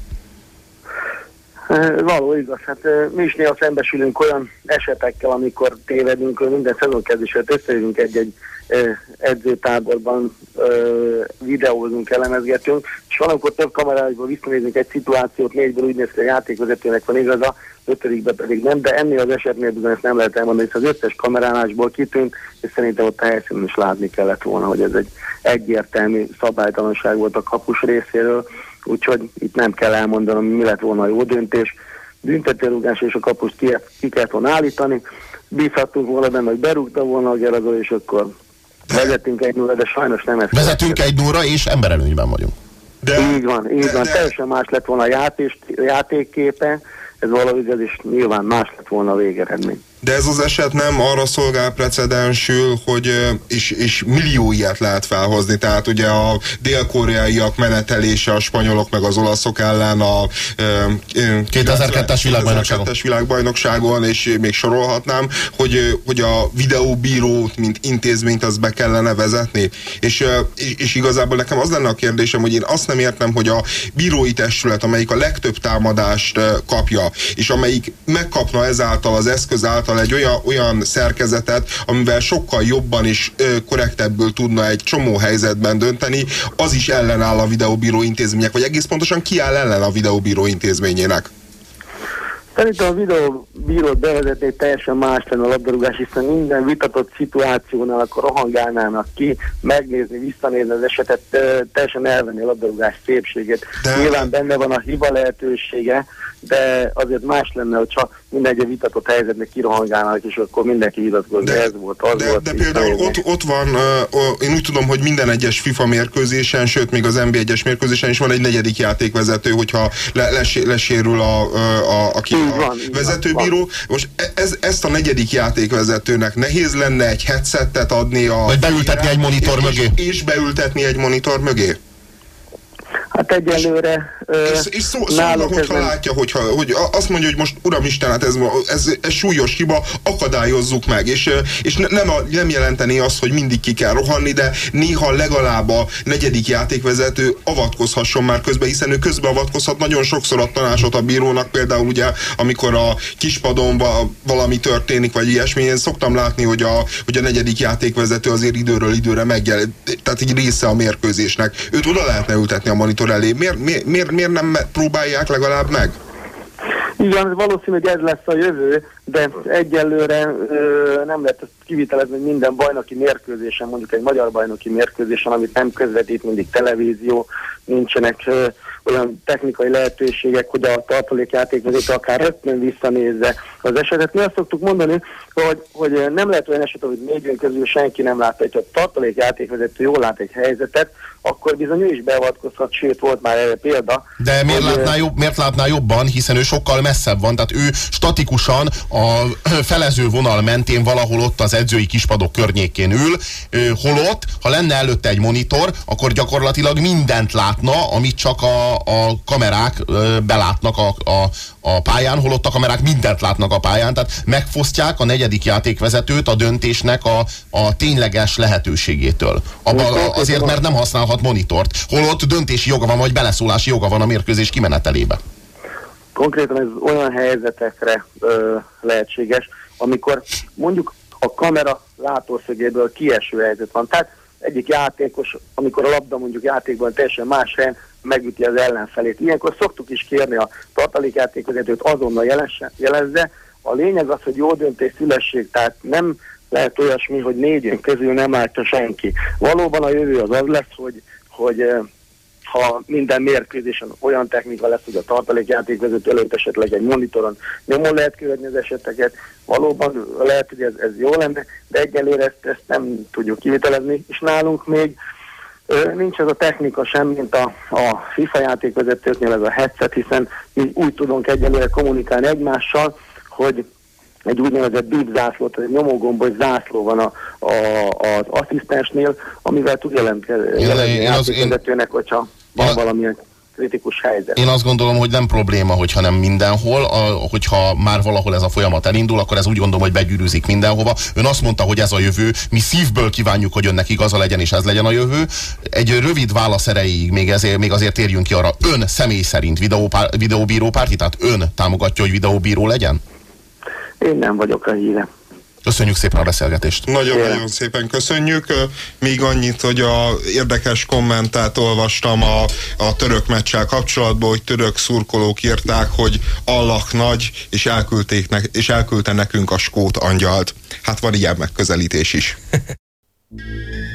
Való igaz, hát mi is néha szembesülünk olyan esetekkel, amikor tévedünk, minden szezon kezdésre összejövünk egy-egy edzőtáborban videózunk, elemezgetünk, és valamikor több kamerásból visszanézünk egy szituációt, négyből úgy néz ki, a játékvezetőnek van igaza, ötödikbe pedig nem, de ennél az esetnél bizony ezt nem lehet elmondani, hiszen az összes kamerálásból kitűnt, és szerintem ott a helyszínen is látni kellett volna, hogy ez egy egyértelmű szabálytalanság volt a kapus részéről, úgyhogy itt nem kell elmondanom, mi lett volna a jó döntés. Büntetőrúgás és a kapust ki, ki kellett volna állítani, bízhattunk volna benne, hogy berúgta volna a Gerazó, és akkor vezetünk egy nulla, de sajnos nem ez. Vezetünk egy nulla, és emberelőnyben vagyunk. De, így van, így de, van. De, Teljesen más lett volna a játék, játékképe, ez valahogy ez is nyilván más lett volna a végeredmény. De ez az eset nem arra szolgál precedensül, hogy és, és millió ilyet lehet felhozni. Tehát ugye a dél-koreaiak menetelése a spanyolok meg az olaszok ellen a 2002-es világbajnokságon. világbajnokságon, és még sorolhatnám, hogy, hogy a videóbírót, mint intézményt az be kellene vezetni. És, és igazából nekem az lenne a kérdésem, hogy én azt nem értem, hogy a bírói testület, amelyik a legtöbb támadást kapja, és amelyik megkapna ezáltal az eszköz által egy olyan, olyan szerkezetet, amivel sokkal jobban és ö, korrektebből tudna egy csomó helyzetben dönteni, az is ellenáll a videóbíró intézmények, vagy egész pontosan ki áll ellen a videóbíró intézményének? Szerintem a videóbírót bevezetni teljesen más lenne a labdarúgás, hiszen minden vitatott szituációnál akkor rohangálnának ki, megnézni, visszanézni az esetet, teljesen elvenni a labdarúgás szépségét. De... Nyilván benne van a hiba lehetősége, de azért más lenne, hogyha mindegy vitatott helyzetnek kirohangálnak, és akkor mindenki vitatkozik, ez volt, az de, volt. De például ott, ott van, uh, én úgy tudom, hogy minden egyes FIFA mérkőzésen, sőt még az NB1-es mérkőzésen is van egy negyedik játékvezető, hogyha le, les, lesérül a, a, a, a, a van, vezetőbíró. Van. Most e, ez, ezt a negyedik játékvezetőnek nehéz lenne egy headsetet adni a... Vagy beültetni egy monitor és, mögé. És, és beültetni egy monitor mögé. Hát egyelőre és, és szó, szóval, hogyha látja, hogyha, hogy azt mondja, hogy most uramisten, hát ez, ez, ez súlyos hiba, akadályozzuk meg, és, és nem, a, nem jelenteni azt, hogy mindig ki kell rohanni, de néha legalább a negyedik játékvezető avatkozhasson már közben, hiszen ő közbeavatkozhat nagyon sokszor a tanácsot a bírónak, például ugye, amikor a kispadon valami történik, vagy ilyesmi, én szoktam látni, hogy a, hogy a negyedik játékvezető azért időről időre megjelenik, tehát egy része a mérkőzésnek. Őt oda lehetne ültetni a monitor elé. Miért, miért, miért, miért nem próbálják legalább meg? Igen, valószínűleg ez lesz a jövő, de egyelőre ö, nem lehet ezt kivitelezni, hogy minden bajnoki mérkőzésen, mondjuk egy magyar bajnoki mérkőzésen, amit nem közvetít mindig televízió, nincsenek ö, olyan technikai lehetőségek, hogy a tartalékjátékvezető akár rögtön visszanézze az esetet. Mi azt szoktuk mondani, hogy, hogy nem lehet olyan eset, hogy négyünk közül senki nem látta, hogy a tartalékjátékvezető jól lát egy helyzetet, akkor bizony ő is beavatkozhat, sőt volt már erre példa. De miért, hogy, látná jobb, miért látná jobban, hiszen ő sokkal messzebb van, tehát ő statikusan a felező vonal mentén valahol ott az edzői kispadok környékén ül, holott, ha lenne előtte egy monitor, akkor gyakorlatilag mindent látna, amit csak a, a kamerák belátnak a, a, a pályán, holott a kamerák mindent látnak a pályán, tehát megfosztják a negyedik játékvezetőt a döntésnek a, a tényleges lehetőségétől. Abba, azért, mert nem használhat monitort, holott döntési joga van, vagy beleszólási joga van a mérkőzés kimenetelébe. Konkrétan ez olyan helyzetekre ö, lehetséges, amikor mondjuk a kamera látószögéből kieső helyzet van. Tehát egyik játékos, amikor a labda mondjuk játékban teljesen más helyen, megüti az ellenfelét. Ilyenkor szoktuk is kérni a tartalékjátékvezetőt azonnal jelesse, jelezze. A lényeg az, hogy jó döntés szülesség, tehát nem lehet olyasmi, hogy négyünk közül nem látja senki. Valóban a jövő az az lesz, hogy, hogy ha minden mérkőzésen olyan technika lesz, hogy a tartalékjátékvezető előtt esetleg egy monitoron nyomon lehet követni az eseteket, valóban lehet, hogy ez, ez jó lenne, de egyelőre ezt, ezt nem tudjuk kivitelezni, és nálunk még Nincs ez a technika sem, mint a, a FIFA játékvezetőknél ez a headset, hiszen mi úgy tudunk egyelőre kommunikálni egymással, hogy egy úgynevezett bíb zászló, tehát egy nyomógombos zászló van a, a, az asszisztensnél, amivel tud jelentkezni a játékvezetőnek, hogyha van valamilyen kritikus helyzet. Én azt gondolom, hogy nem probléma, hogyha nem mindenhol, a, hogyha már valahol ez a folyamat elindul, akkor ez úgy gondolom, hogy begyűrűzik mindenhova. Ön azt mondta, hogy ez a jövő, mi szívből kívánjuk, hogy önnek igaza legyen, és ez legyen a jövő. Egy rövid válasz erejéig még, ezért, még azért térjünk ki arra, ön személy szerint videópár, videóbíró párti, tehát ön támogatja, hogy videóbíró legyen? Én nem vagyok a híre. Köszönjük szépen a beszélgetést. Nagyon-nagyon szépen köszönjük. Még annyit, hogy a érdekes kommentát olvastam a, a török meccsel kapcsolatban, hogy török szurkolók írták, hogy Allah nagy, és, elküldték ne, és elküldte nekünk a skót angyalt. Hát van ilyen megközelítés is.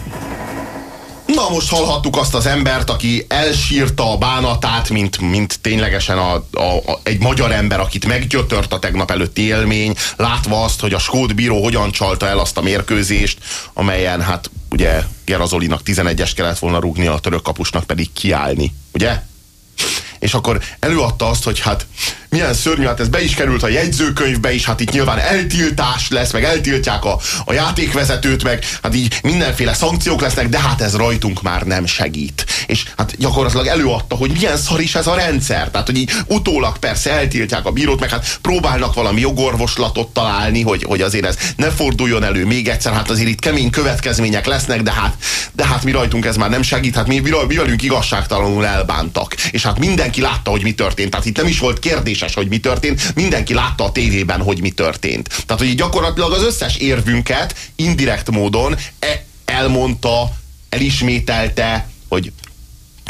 Na most hallhattuk azt az embert, aki elsírta a bánatát, mint, mint ténylegesen a, a, a, egy magyar ember, akit meggyötört a tegnap előtti élmény, látva azt, hogy a skót bíró hogyan csalta el azt a mérkőzést, amelyen hát ugye Gerazolinak 11-es kellett volna rúgni, a török kapusnak pedig kiállni, ugye? És akkor előadta azt, hogy hát milyen szörnyű, hát ez be is került a jegyzőkönyvbe is, hát itt nyilván eltiltás lesz, meg eltiltják a, a játékvezetőt, meg hát így mindenféle szankciók lesznek, de hát ez rajtunk már nem segít. És hát gyakorlatilag előadta, hogy milyen szar is ez a rendszer. Tehát, hogy így utólag persze eltiltják a bírót, meg hát próbálnak valami jogorvoslatot találni, hogy, hogy azért ez ne forduljon elő még egyszer, hát azért itt kemény következmények lesznek, de hát, de hát mi rajtunk ez már nem segít, hát mi, mi velünk igazságtalanul elbántak. És hát mindenki látta, hogy mi történt. Tehát itt nem is volt kérdés kérdéses, hogy mi történt. Mindenki látta a tévében, hogy mi történt. Tehát, hogy gyakorlatilag az összes érvünket indirekt módon e elmondta, elismételte, hogy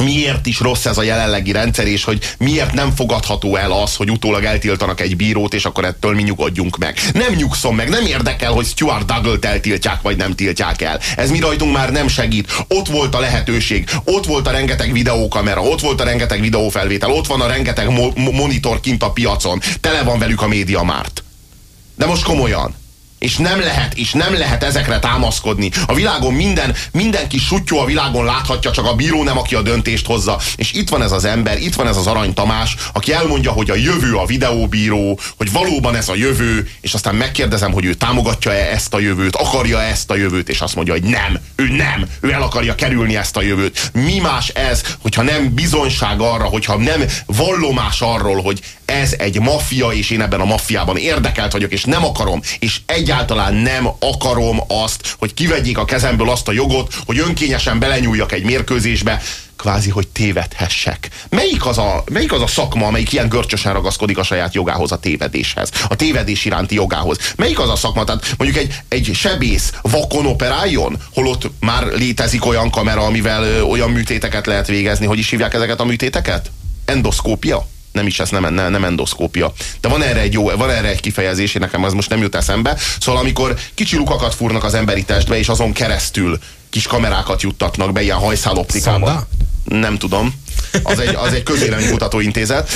miért is rossz ez a jelenlegi rendszer, és hogy miért nem fogadható el az, hogy utólag eltiltanak egy bírót, és akkor ettől mi nyugodjunk meg. Nem nyugszom meg, nem érdekel, hogy Stuart Douglas-t eltiltják, vagy nem tiltják el. Ez mi rajtunk már nem segít. Ott volt a lehetőség, ott volt a rengeteg videókamera, ott volt a rengeteg videófelvétel, ott van a rengeteg mo monitor kint a piacon. Tele van velük a média márt. De most komolyan és nem lehet, és nem lehet ezekre támaszkodni. A világon minden, mindenki sutyó a világon láthatja, csak a bíró nem, aki a döntést hozza. És itt van ez az ember, itt van ez az Arany Tamás, aki elmondja, hogy a jövő a videóbíró, hogy valóban ez a jövő, és aztán megkérdezem, hogy ő támogatja-e ezt a jövőt, akarja ezt a jövőt, és azt mondja, hogy nem, ő nem, ő el akarja kerülni ezt a jövőt. Mi más ez, hogyha nem bizonyság arra, hogyha nem vallomás arról, hogy ez egy maffia, és én ebben a maffiában érdekelt vagyok, és nem akarom, és egy egyáltalán nem akarom azt, hogy kivegyék a kezemből azt a jogot, hogy önkényesen belenyúljak egy mérkőzésbe, kvázi, hogy tévedhessek. Melyik az, a, melyik az a szakma, amelyik ilyen görcsösen ragaszkodik a saját jogához, a tévedéshez, a tévedés iránti jogához? Melyik az a szakma? Tehát mondjuk egy, egy sebész vakon operáljon, holott már létezik olyan kamera, amivel olyan műtéteket lehet végezni, hogy is hívják ezeket a műtéteket? Endoszkópia? Nem is ez nem, nem, nem endoszkópia. De van erre egy jó, van erre egy kifejezés, nekem az most nem jut eszembe. Szóval amikor kicsi lukakat fúrnak az emberi testbe, és azon keresztül kis kamerákat juttatnak be, ilyen hajszáloptikával. Nem tudom. Az egy, az egy közvéleménykutató intézet.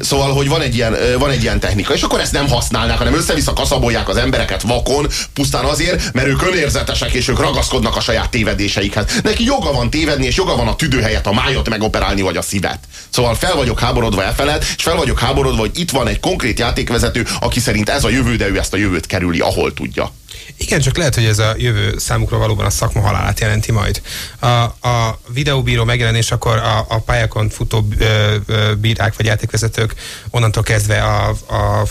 Szóval, hogy van egy, ilyen, van egy ilyen technika, és akkor ezt nem használnák, hanem össze-vissza kaszabolják az embereket vakon, pusztán azért, mert ők önérzetesek, és ők ragaszkodnak a saját tévedéseikhez. Neki joga van tévedni, és joga van a tüdő helyett a májot megoperálni, vagy a szívet. Szóval fel vagyok háborodva e felett, és fel vagyok háborodva, hogy itt van egy konkrét játékvezető, aki szerint ez a jövő, de ő ezt a jövőt kerüli, ahol tudja. Igen, csak lehet, hogy ez a jövő számukra valóban a szakma halálát jelenti majd. A, a videóbíró megjelenés, akkor a, a pályákon futó bírák vagy játékvezetők onnantól kezdve a, a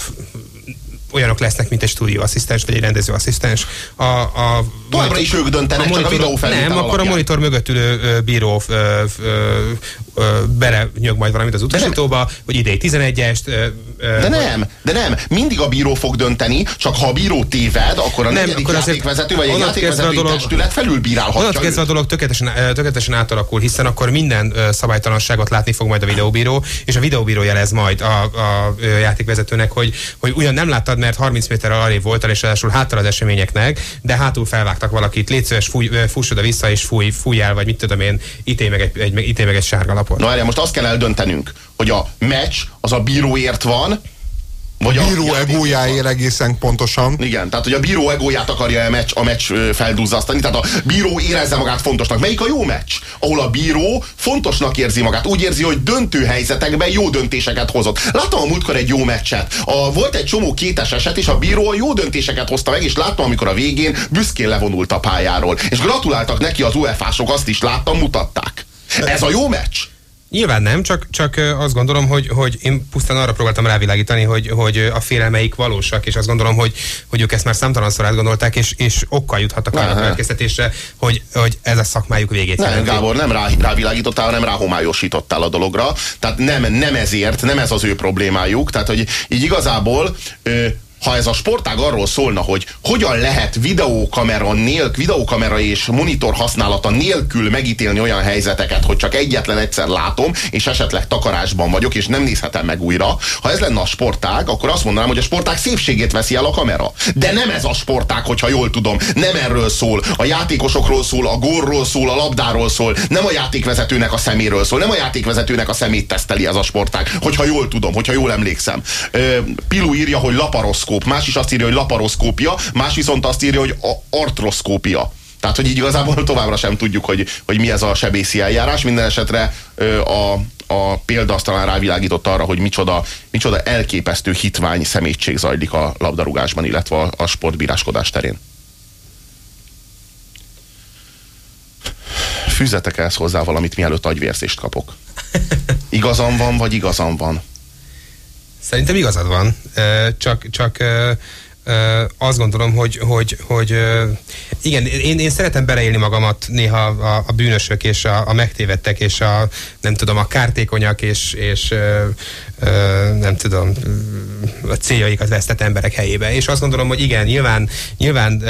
olyanok lesznek, mint egy stúdióasszisztens, vagy egy rendezőasszisztens. A, a Továbbra is ők döntenek, a monitor, csak a videó Nem, akkor alapján. a monitor mögött ülő bíró nyög majd valamit az utasítóba, vagy idei 11-est. De nem, de nem. Mindig a bíró fog dönteni, csak ha a bíró téved, akkor a nem, negyedik akkor játékvezető, vagy egy játékvezetői dolog, testület felülbírálhatja Onnantól kezdve a dolog tökéletesen, tökéletesen átalakul, hiszen akkor minden szabálytalanságot látni fog majd a videóbíró, és a videóbíró jelez majd a, a játékvezetőnek, hogy, hogy ugyan nem láttad, mert 30 méterrel arrébb voltál, és ráadásul háttal az eseményeknek, de hátul felvágtak valakit, légy szíves, fúj, fuss oda vissza, és fúj, fúj el, vagy mit tudom én, ítélj meg egy, egy, ítélj meg egy sárga lapot. Na erre most azt kell eldöntenünk, hogy a meccs az a bíróért van, vagy a bíró egójáért egészen pontosan. Igen, tehát hogy a bíró egóját akarja a meccs, a meccs feldúzzasztani, tehát a bíró érezze magát fontosnak. Melyik a jó meccs? Ahol a bíró fontosnak érzi magát. Úgy érzi, hogy döntő helyzetekben jó döntéseket hozott. Láttam a múltkor egy jó meccset. A, volt egy csomó kétes eset, és a bíró jó döntéseket hozta meg, és láttam, amikor a végén büszkén levonult a pályáról. És gratuláltak neki az UEFA-sok, azt is láttam, mutatták. Ez a jó meccs? Nyilván nem, csak, csak azt gondolom, hogy, hogy én pusztán arra próbáltam rávilágítani, hogy, hogy a félelmeik valósak, és azt gondolom, hogy, hogy ők ezt már számtalanszor átgondolták, és, és okkal juthattak arra a következtetésre, hogy, hogy ez a szakmájuk végét Nem, jelenti. Gábor, nem rá, rávilágítottál, hanem ráhomályosítottál a dologra. Tehát nem, nem ezért, nem ez az ő problémájuk. Tehát, hogy így igazából ö, ha ez a sportág arról szólna, hogy hogyan lehet videókamera, nélk, videókamera és monitor használata nélkül megítélni olyan helyzeteket, hogy csak egyetlen egyszer látom, és esetleg takarásban vagyok, és nem nézhetem meg újra. Ha ez lenne a sportág, akkor azt mondanám, hogy a sportág szépségét veszi el a kamera. De nem ez a sportág, hogyha jól tudom. Nem erről szól. A játékosokról szól, a górról szól, a labdáról szól. Nem a játékvezetőnek a szeméről szól. Nem a játékvezetőnek a szemét teszteli ez a sportág. Hogyha jól tudom, hogyha jól emlékszem. Pilu írja, hogy laparoszkó laparoszkóp, más is azt írja, hogy laparoszkópia, más viszont azt írja, hogy artroszkópia. Tehát, hogy így igazából továbbra sem tudjuk, hogy, hogy mi ez a sebészi eljárás. Minden esetre a, a példa azt talán rávilágított arra, hogy micsoda, micsoda elképesztő hitvány szemétség zajlik a labdarúgásban, illetve a, a sportbíráskodás terén. Fűzetek ezt hozzá valamit, mielőtt agyvérzést kapok. Igazam van, vagy igazam van? Szerintem igazad van, csak, csak azt gondolom, hogy, hogy, hogy igen, én, én szeretem beleélni magamat néha a, a bűnösök és a, a megtévettek és a nem tudom, a kártékonyak és, és nem tudom a céljaikat vesztett emberek helyébe. És azt gondolom, hogy igen, nyilván, nyilván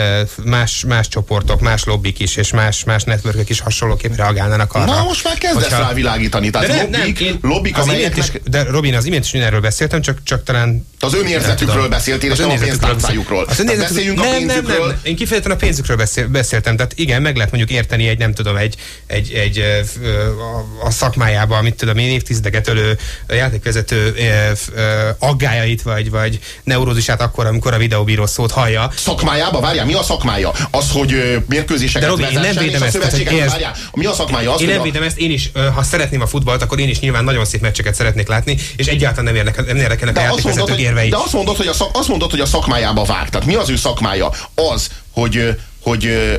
más, más csoportok, más lobbik is, és más, más networkök is hasonlóképpen reagálnának arra. Na, most már kezdesz hogyha... rávilágítani. Tehát de nem, lobbik, nem, én, lobbik az amelyeknek... is, De Robin, az imént is erről beszéltem, csak, csak talán... Az önérzetükről beszéltél, és nem a pénztárcájukról. Beszéljünk a pénzükről. Nem, nem, én kifejezetten a pénzükről beszél, beszéltem. Tehát igen, meg lehet mondjuk érteni egy, nem tudom, egy, egy, egy a, a szakmájában, mit tudom én, évtizedeket ölő játékvezető aggájait, vagy, vagy neurózisát akkor, amikor a videóbíró szót hallja. Szakmájába? Várjál, mi a szakmája? Az, hogy mérkőzéseket De Robi, én nem védem ezt. Tehát, várjál, mi a szakmája? Az, én nem a... védem ezt, én is, ha szeretném a futballt, akkor én is nyilván nagyon szép meccseket szeretnék látni, és egyáltalán nem, érnek, nem érdekelnek a játékvezetők érvei. De azt mondod, hogy a, szak, azt mondod, hogy a szakmájába vág. Tehát mi az ő szakmája? Az, hogy, hogy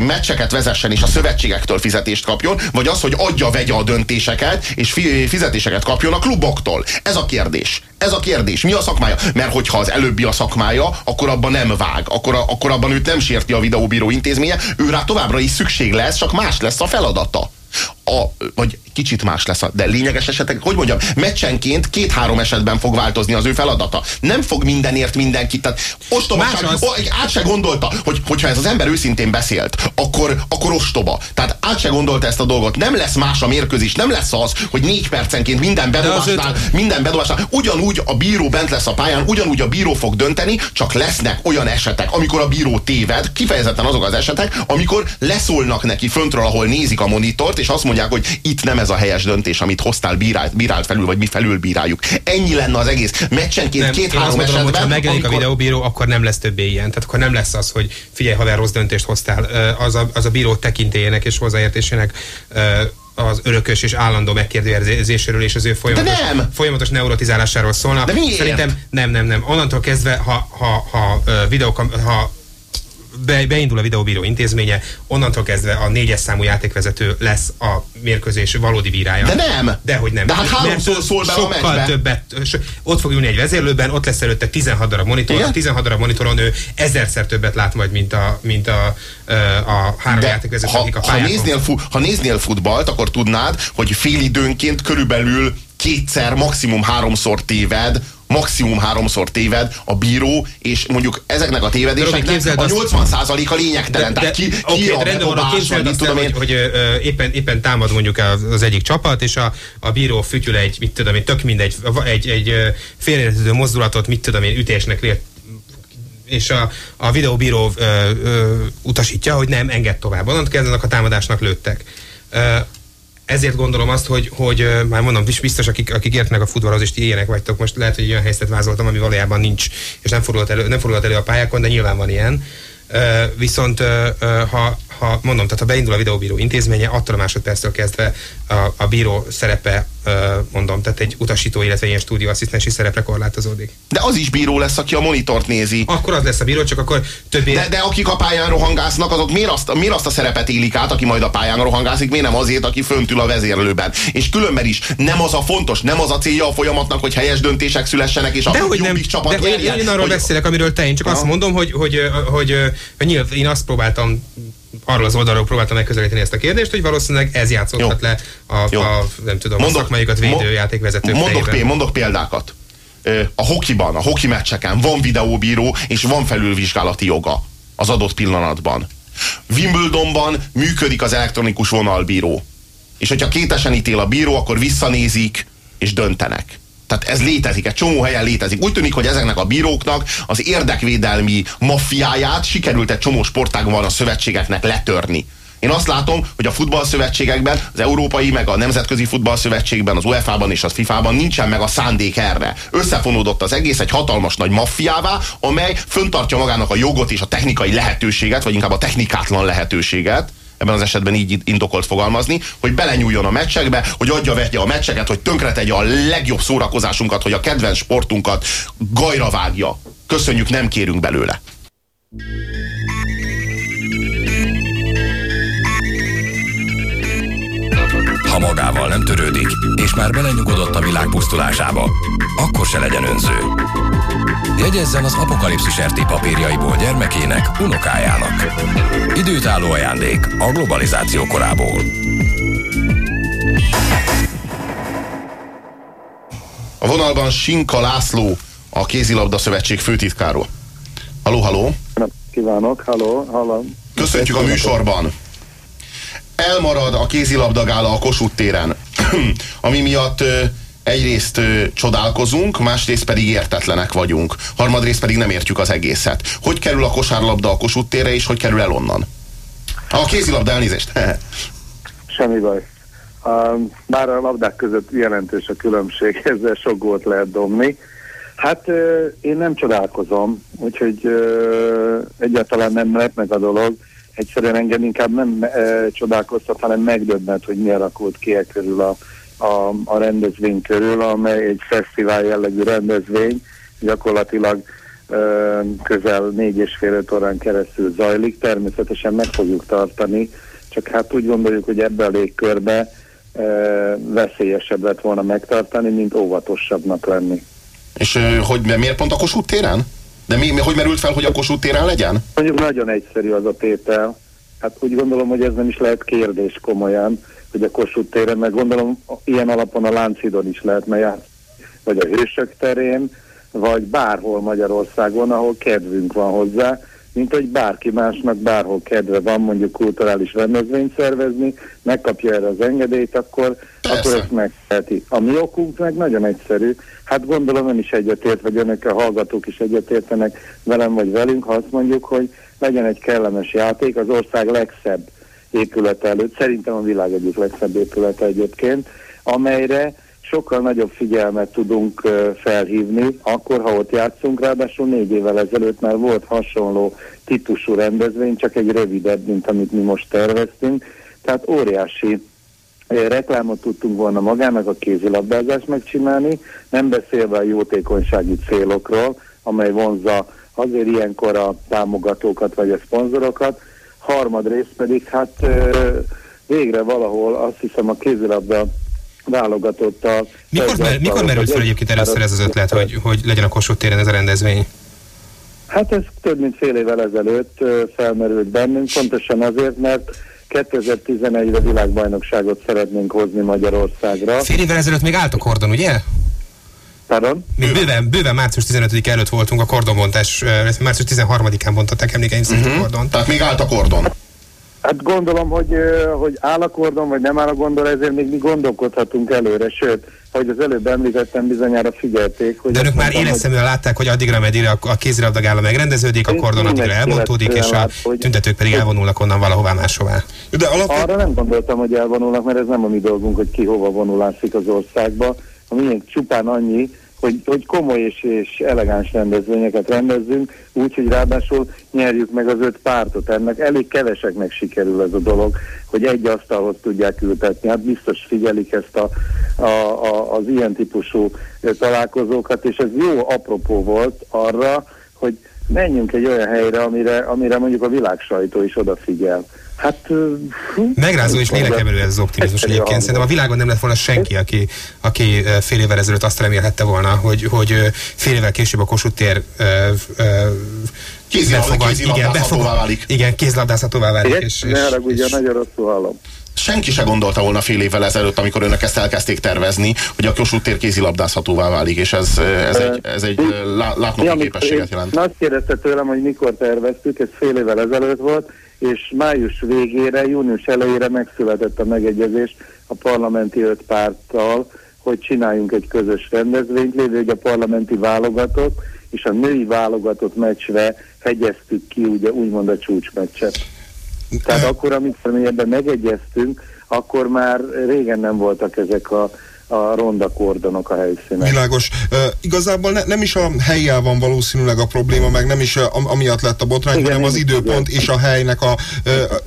meccseket vezessen és a szövetségektől fizetést kapjon, vagy az, hogy adja, vegye a döntéseket és fizetéseket kapjon a kluboktól? Ez a kérdés. Ez a kérdés. Mi a szakmája? Mert hogyha az előbbi a szakmája, akkor abban nem vág. Akkor, akkor abban őt nem sérti a videóbíró intézménye. Ő rá továbbra is szükség lesz, csak más lesz a feladata a, vagy kicsit más lesz, de lényeges esetek, hogy mondjam, meccsenként két-három esetben fog változni az ő feladata. Nem fog mindenért mindenki, tehát ostobaság, az... át se gondolta, hogy, hogyha ez az ember őszintén beszélt, akkor, akkor ostoba. Tehát át se gondolta ezt a dolgot. Nem lesz más a mérkőzés, nem lesz az, hogy négy percenként minden bedobásnál, öt... minden bedobásnál, ugyanúgy a bíró bent lesz a pályán, ugyanúgy a bíró fog dönteni, csak lesznek olyan esetek, amikor a bíró téved, kifejezetten azok az esetek, amikor leszólnak neki föntről, ahol nézik a monitort, és azt mondják, hogy itt nem ez a helyes döntés, amit hoztál, bírált, bírált felül, vagy mi felül bíráljuk. Ennyi lenne az egész. Meccsenként két-három esetben. Ha megjelenik amikor... a videóbíró, akkor nem lesz többé ilyen. Tehát akkor nem lesz az, hogy figyelj, haver, rossz döntést hoztál. Az a, az a bíró tekintélyének és hozzáértésének az örökös és állandó megkérdezéséről és az ő folyamatos, folyamatos neurotizálásáról szólna. De miért? Szerintem nem, nem, nem. Onnantól kezdve, ha, ha, ha, videó, ha be, beindul a videóbíró intézménye, onnantól kezdve a négyes számú játékvezető lesz a mérkőzés valódi bírája. De nem! Dehogy nem. De hát háromszor szól be sokkal a többet. Ott fog ülni egy vezérlőben, ott lesz előtte 16 darab monitor, Igen? a 16 darab monitoron ő ezerszer többet lát majd, mint a, mint a, a három játékvezető, akik a ha néznél, fu- ha néznél futballt, akkor tudnád, hogy félidőnként körülbelül kétszer, maximum háromszor téved maximum háromszor téved a bíró, és mondjuk ezeknek a tévedéseknek a 80% a lényegtelen. De, de, ki, ki okay, a rendben van, képzeld azt tudom hogy, hogy ö, éppen, éppen támad mondjuk az egyik csapat, és a, a bíró fütyül egy, mit tudom én, tök mindegy, egy, egy félreérthető mozdulatot, mit tudom én, ütésnek lért és a, a videóbíró ö, ö, utasítja, hogy nem enged tovább. Onnantól kezdve a támadásnak lőttek. Ö, ezért gondolom azt, hogy, hogy már mondom, biztos, akik, akik értenek a futballhoz, és ti ilyenek vagytok, most lehet, hogy olyan helyzetet vázoltam, ami valójában nincs, és nem fordulhat elő, nem fordulhat elő a pályákon, de nyilván van ilyen. Viszont ha, ha mondom, tehát ha beindul a videóbíró intézménye, attól a másodperctől kezdve a, a bíró szerepe, mondom, tehát egy utasító, illetve ilyen stúdióasszisztensi szerepre korlátozódik. De az is bíró lesz, aki a monitort nézi. Akkor az lesz a bíró, csak akkor többé... De, de akik a pályán rohangásznak, azok miért azt, miért azt a szerepet élik át, aki majd a pályán rohangászik, miért nem azért, aki föntül a vezérlőben. És különben is nem az a fontos, nem az a célja a folyamatnak, hogy helyes döntések szülessenek, és a hogy nem, csapat de én, én arról hogy... beszélek, amiről te, én csak ha. azt mondom, hogy, hogy, hogy, hogy, hogy nyilván én azt próbáltam arról az oldalról próbáltam megközelíteni ezt a kérdést, hogy valószínűleg ez játszottat le a, a, nem tudom, mondok, a szakmaikat védő játékvezetők mondok, mondok példákat. A hokiban, a hoki meccseken van videóbíró, és van felülvizsgálati joga az adott pillanatban. Wimbledonban működik az elektronikus vonalbíró. És hogyha kétesen ítél a bíró, akkor visszanézik, és döntenek. Tehát ez létezik, egy csomó helyen létezik. Úgy tűnik, hogy ezeknek a bíróknak az érdekvédelmi maffiáját sikerült egy csomó sportágban a szövetségeknek letörni. Én azt látom, hogy a futballszövetségekben, az európai, meg a nemzetközi futballszövetségben, az UEFA-ban és a FIFA-ban nincsen meg a szándék erre. Összefonódott az egész egy hatalmas nagy maffiává, amely föntartja magának a jogot és a technikai lehetőséget, vagy inkább a technikátlan lehetőséget, ebben az esetben így indokolt fogalmazni, hogy belenyúljon a meccsekbe, hogy adja vegye a meccseket, hogy tönkretegye a legjobb szórakozásunkat, hogy a kedvenc sportunkat gajra vágja. Köszönjük, nem kérünk belőle. Ha magával nem törődik, és már belenyugodott a világ pusztulásába, akkor se legyen önző. Jegyezzen az apokalipszis RT papírjaiból gyermekének, unokájának. Időtálló ajándék a globalizáció korából. A vonalban Sinka László, a Kézilabda Szövetség főtitkáról. Haló, haló! Kívánok, haló, hallom. Köszöntjük a műsorban! elmarad a kézilabdagála a Kossuth téren, ami miatt egyrészt ö, csodálkozunk, másrészt pedig értetlenek vagyunk, harmadrészt pedig nem értjük az egészet. Hogy kerül a kosárlabda a Kossuth térre, és hogy kerül el onnan? A kézilabda elnézést. Semmi baj. Um, bár a labdák között jelentős a különbség, ezzel sok gólt lehet dobni. Hát én nem csodálkozom, úgyhogy egyáltalán nem lett meg a dolog egyszerűen engem inkább nem e, csodálkoztat, hanem megdöbbent, hogy mi alakult ki e körül a, a, a rendezvény körül, amely egy fesztivál jellegű rendezvény, gyakorlatilag közel négy és fél órán keresztül zajlik. Természetesen meg fogjuk tartani, csak hát úgy gondoljuk, hogy ebbe a légkörbe veszélyesebb lett volna megtartani, mint óvatosabbnak lenni. És hogy miért pont a Kossuth téren? De mi, mi, hogy merült fel, hogy a Kossuth téren legyen? Mondjuk nagyon egyszerű az a tétel. Hát úgy gondolom, hogy ez nem is lehet kérdés komolyan, hogy a Kossuth téren, mert gondolom ilyen alapon a Láncidon is lehetne játszani, vagy a Hősök terén, vagy bárhol Magyarországon, ahol kedvünk van hozzá, mint hogy bárki másnak bárhol kedve van mondjuk kulturális rendezvényt szervezni, megkapja erre az engedélyt, akkor, akkor ezt megteheti. A mi okunk meg nagyon egyszerű. Hát gondolom ön is egyetért, vagy önök a hallgatók is egyetértenek velem vagy velünk, ha azt mondjuk, hogy legyen egy kellemes játék az ország legszebb épülete előtt, szerintem a világ egyik legszebb épülete egyébként, amelyre sokkal nagyobb figyelmet tudunk felhívni, akkor, ha ott játszunk, ráadásul négy évvel ezelőtt már volt hasonló típusú rendezvény, csak egy rövidebb, mint amit mi most terveztünk, tehát óriási reklámot tudtunk volna magának a kézilabdázást megcsinálni, nem beszélve a jótékonysági célokról, amely vonzza azért ilyenkor a támogatókat vagy a szponzorokat, harmadrészt pedig hát végre valahol azt hiszem a kézilabda válogatott a... Mikor, mer, mikor merült fel egyébként először ez az ötlet, hogy, hogy legyen a Kossuth téren ez a rendezvény? Hát ez több mint fél évvel ezelőtt felmerült bennünk, pontosan azért, mert 2011-re világbajnokságot szeretnénk hozni Magyarországra. Fél évvel ezelőtt még állt a kordon, ugye? Pardon? Még bőven, bőven március 15 előtt voltunk a kordonbontás, március 13-án bontották emlékeim szerint uh-huh. a mhm. kordon. Tehát még állt a kordon. Hát gondolom, hogy, hogy áll a kordon, vagy nem áll a gondol, ezért még mi gondolkodhatunk előre, sőt, ahogy az előbb említettem, bizonyára figyelték, hogy... De önök már éleszeműen látták, hogy addigra, medire a, kézilabdagála megrendeződik, a kordon addigra elbontódik, és a tüntetők pedig elvonulnak onnan valahová máshová. De alap... Arra nem gondoltam, hogy elvonulnak, mert ez nem a mi dolgunk, hogy ki hova vonulászik az országba. A miénk csupán annyi, hogy, hogy komoly és, és elegáns rendezvényeket rendezzünk, úgy, hogy ráadásul nyerjük meg az öt pártot. Ennek elég keveseknek sikerül ez a dolog, hogy egy asztalhoz tudják ültetni. Hát biztos figyelik ezt a, a, a, az ilyen típusú találkozókat, és ez jó apropó volt arra, hogy menjünk egy olyan helyre, amire, amire mondjuk a világ sajtó is odafigyel. Hát... Megrázó és lélekemelő ez az optimizmus egyébként. Szerintem a világon nem lett volna senki, aki, aki fél évvel ezelőtt azt remélhette volna, hogy, hogy fél évvel később a Kossuth tér Kézilabdázhatóvá igen, válik. Igen, kézlabdázhatóvá válik. És, és, ne haragudja, nagyon rosszul hallom senki se gondolta volna fél évvel ezelőtt, amikor önök ezt elkezdték tervezni, hogy a Kossuth tér kézilabdázhatóvá válik, és ez, ez egy, ez egy látnoki képességet jelent. Azt kérdezte tőlem, hogy mikor terveztük, ez fél évvel ezelőtt volt, és május végére, június elejére megszületett a megegyezés a parlamenti öt párttal, hogy csináljunk egy közös rendezvényt, lévő, hogy a parlamenti válogatott és a női válogatott meccsre hegyeztük ki ugye úgymond a csúcsmeccset. Tehát akkor, amikor mi ebben megegyeztünk, akkor már régen nem voltak ezek a a ronda kordonok a helyszínen. Világos. Uh, igazából ne, nem is a helyjel van valószínűleg a probléma, meg nem is a, amiatt lett a botrány, igen, hanem az időpont igen. és a helynek a...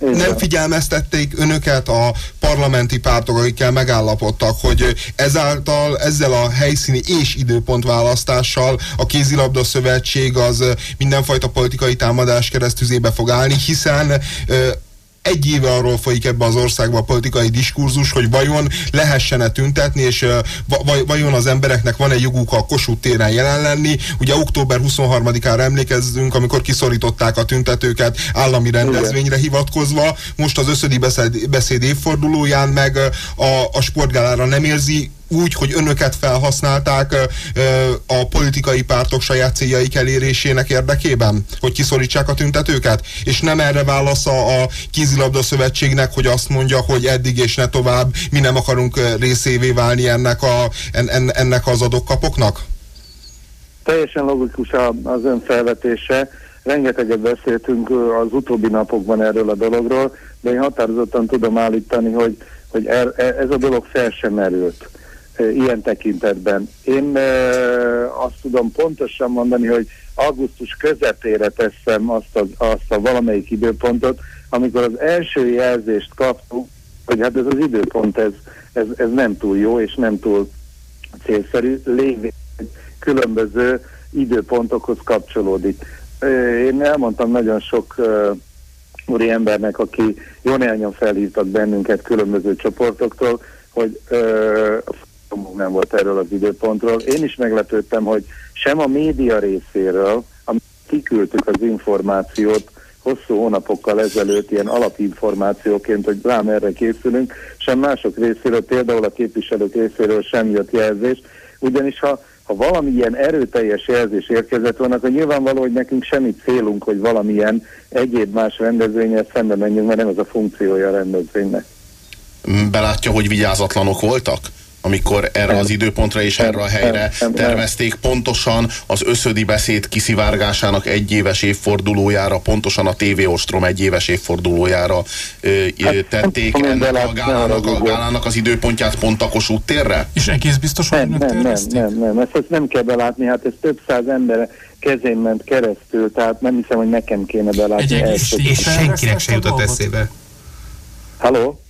Uh, nem figyelmeztették önöket a parlamenti pártok, akikkel megállapodtak, hogy ezáltal, ezzel a helyszíni és időpont választással a kézilabda szövetség az mindenfajta politikai támadás keresztüzébe fog állni, hiszen uh, egy éve arról folyik ebbe az országban a politikai diskurzus, hogy vajon lehessen-e tüntetni, és vajon az embereknek van-e joguk a Kossuth téren jelen lenni. Ugye október 23-ára emlékezzünk, amikor kiszorították a tüntetőket állami rendezvényre hivatkozva. Most az összödi beszéd, beszéd évfordulóján meg a, a sportgálára nem érzi úgy, hogy önöket felhasználták a politikai pártok saját céljaik elérésének érdekében, hogy kiszorítsák a tüntetőket, és nem erre válasz a, kézilabda szövetségnek, hogy azt mondja, hogy eddig és ne tovább, mi nem akarunk részévé válni ennek, a, en, ennek az adokkapoknak? Teljesen logikus az ön felvetése. Rengeteget beszéltünk az utóbbi napokban erről a dologról, de én határozottan tudom állítani, hogy, hogy er, e, ez a dolog fel sem merült ilyen tekintetben. Én azt tudom pontosan mondani, hogy augusztus közepére teszem azt a, azt a valamelyik időpontot, amikor az első jelzést kaptuk, hogy hát ez az időpont, ez, ez, ez nem túl jó, és nem túl célszerű, lévén különböző időpontokhoz kapcsolódik. Én elmondtam nagyon sok úri embernek, aki jó néhányan felhívtak bennünket különböző csoportoktól, hogy ö, nem volt erről az időpontról. Én is meglepődtem, hogy sem a média részéről, amit kiküldtük az információt hosszú hónapokkal ezelőtt ilyen alapinformációként, hogy rám erre készülünk, sem mások részéről, például a képviselők részéről sem jött jelzés, ugyanis ha ha valamilyen erőteljes jelzés érkezett volna, akkor nyilvánvaló, hogy nekünk semmi célunk, hogy valamilyen egyéb más rendezvényel szembe menjünk, mert nem az a funkciója a rendezvénynek. Belátja, hogy vigyázatlanok voltak? Amikor erre az időpontra és erre a helyre tervezték pontosan az összödi beszéd kiszivárgásának egyéves évfordulójára, pontosan a TV Ostrom egyéves évfordulójára hát, tették ennek a gálának, a gálának az időpontját pont a Kossuth térre? És egész biztos, hogy nem, nem, nem, nem, nem, ezt, ezt nem kell belátni, hát ez több száz ember kezén ment keresztül, tehát nem hiszem, hogy nekem kéne belátni. Egy és, és senkinek sem jutott eszébe. Halló?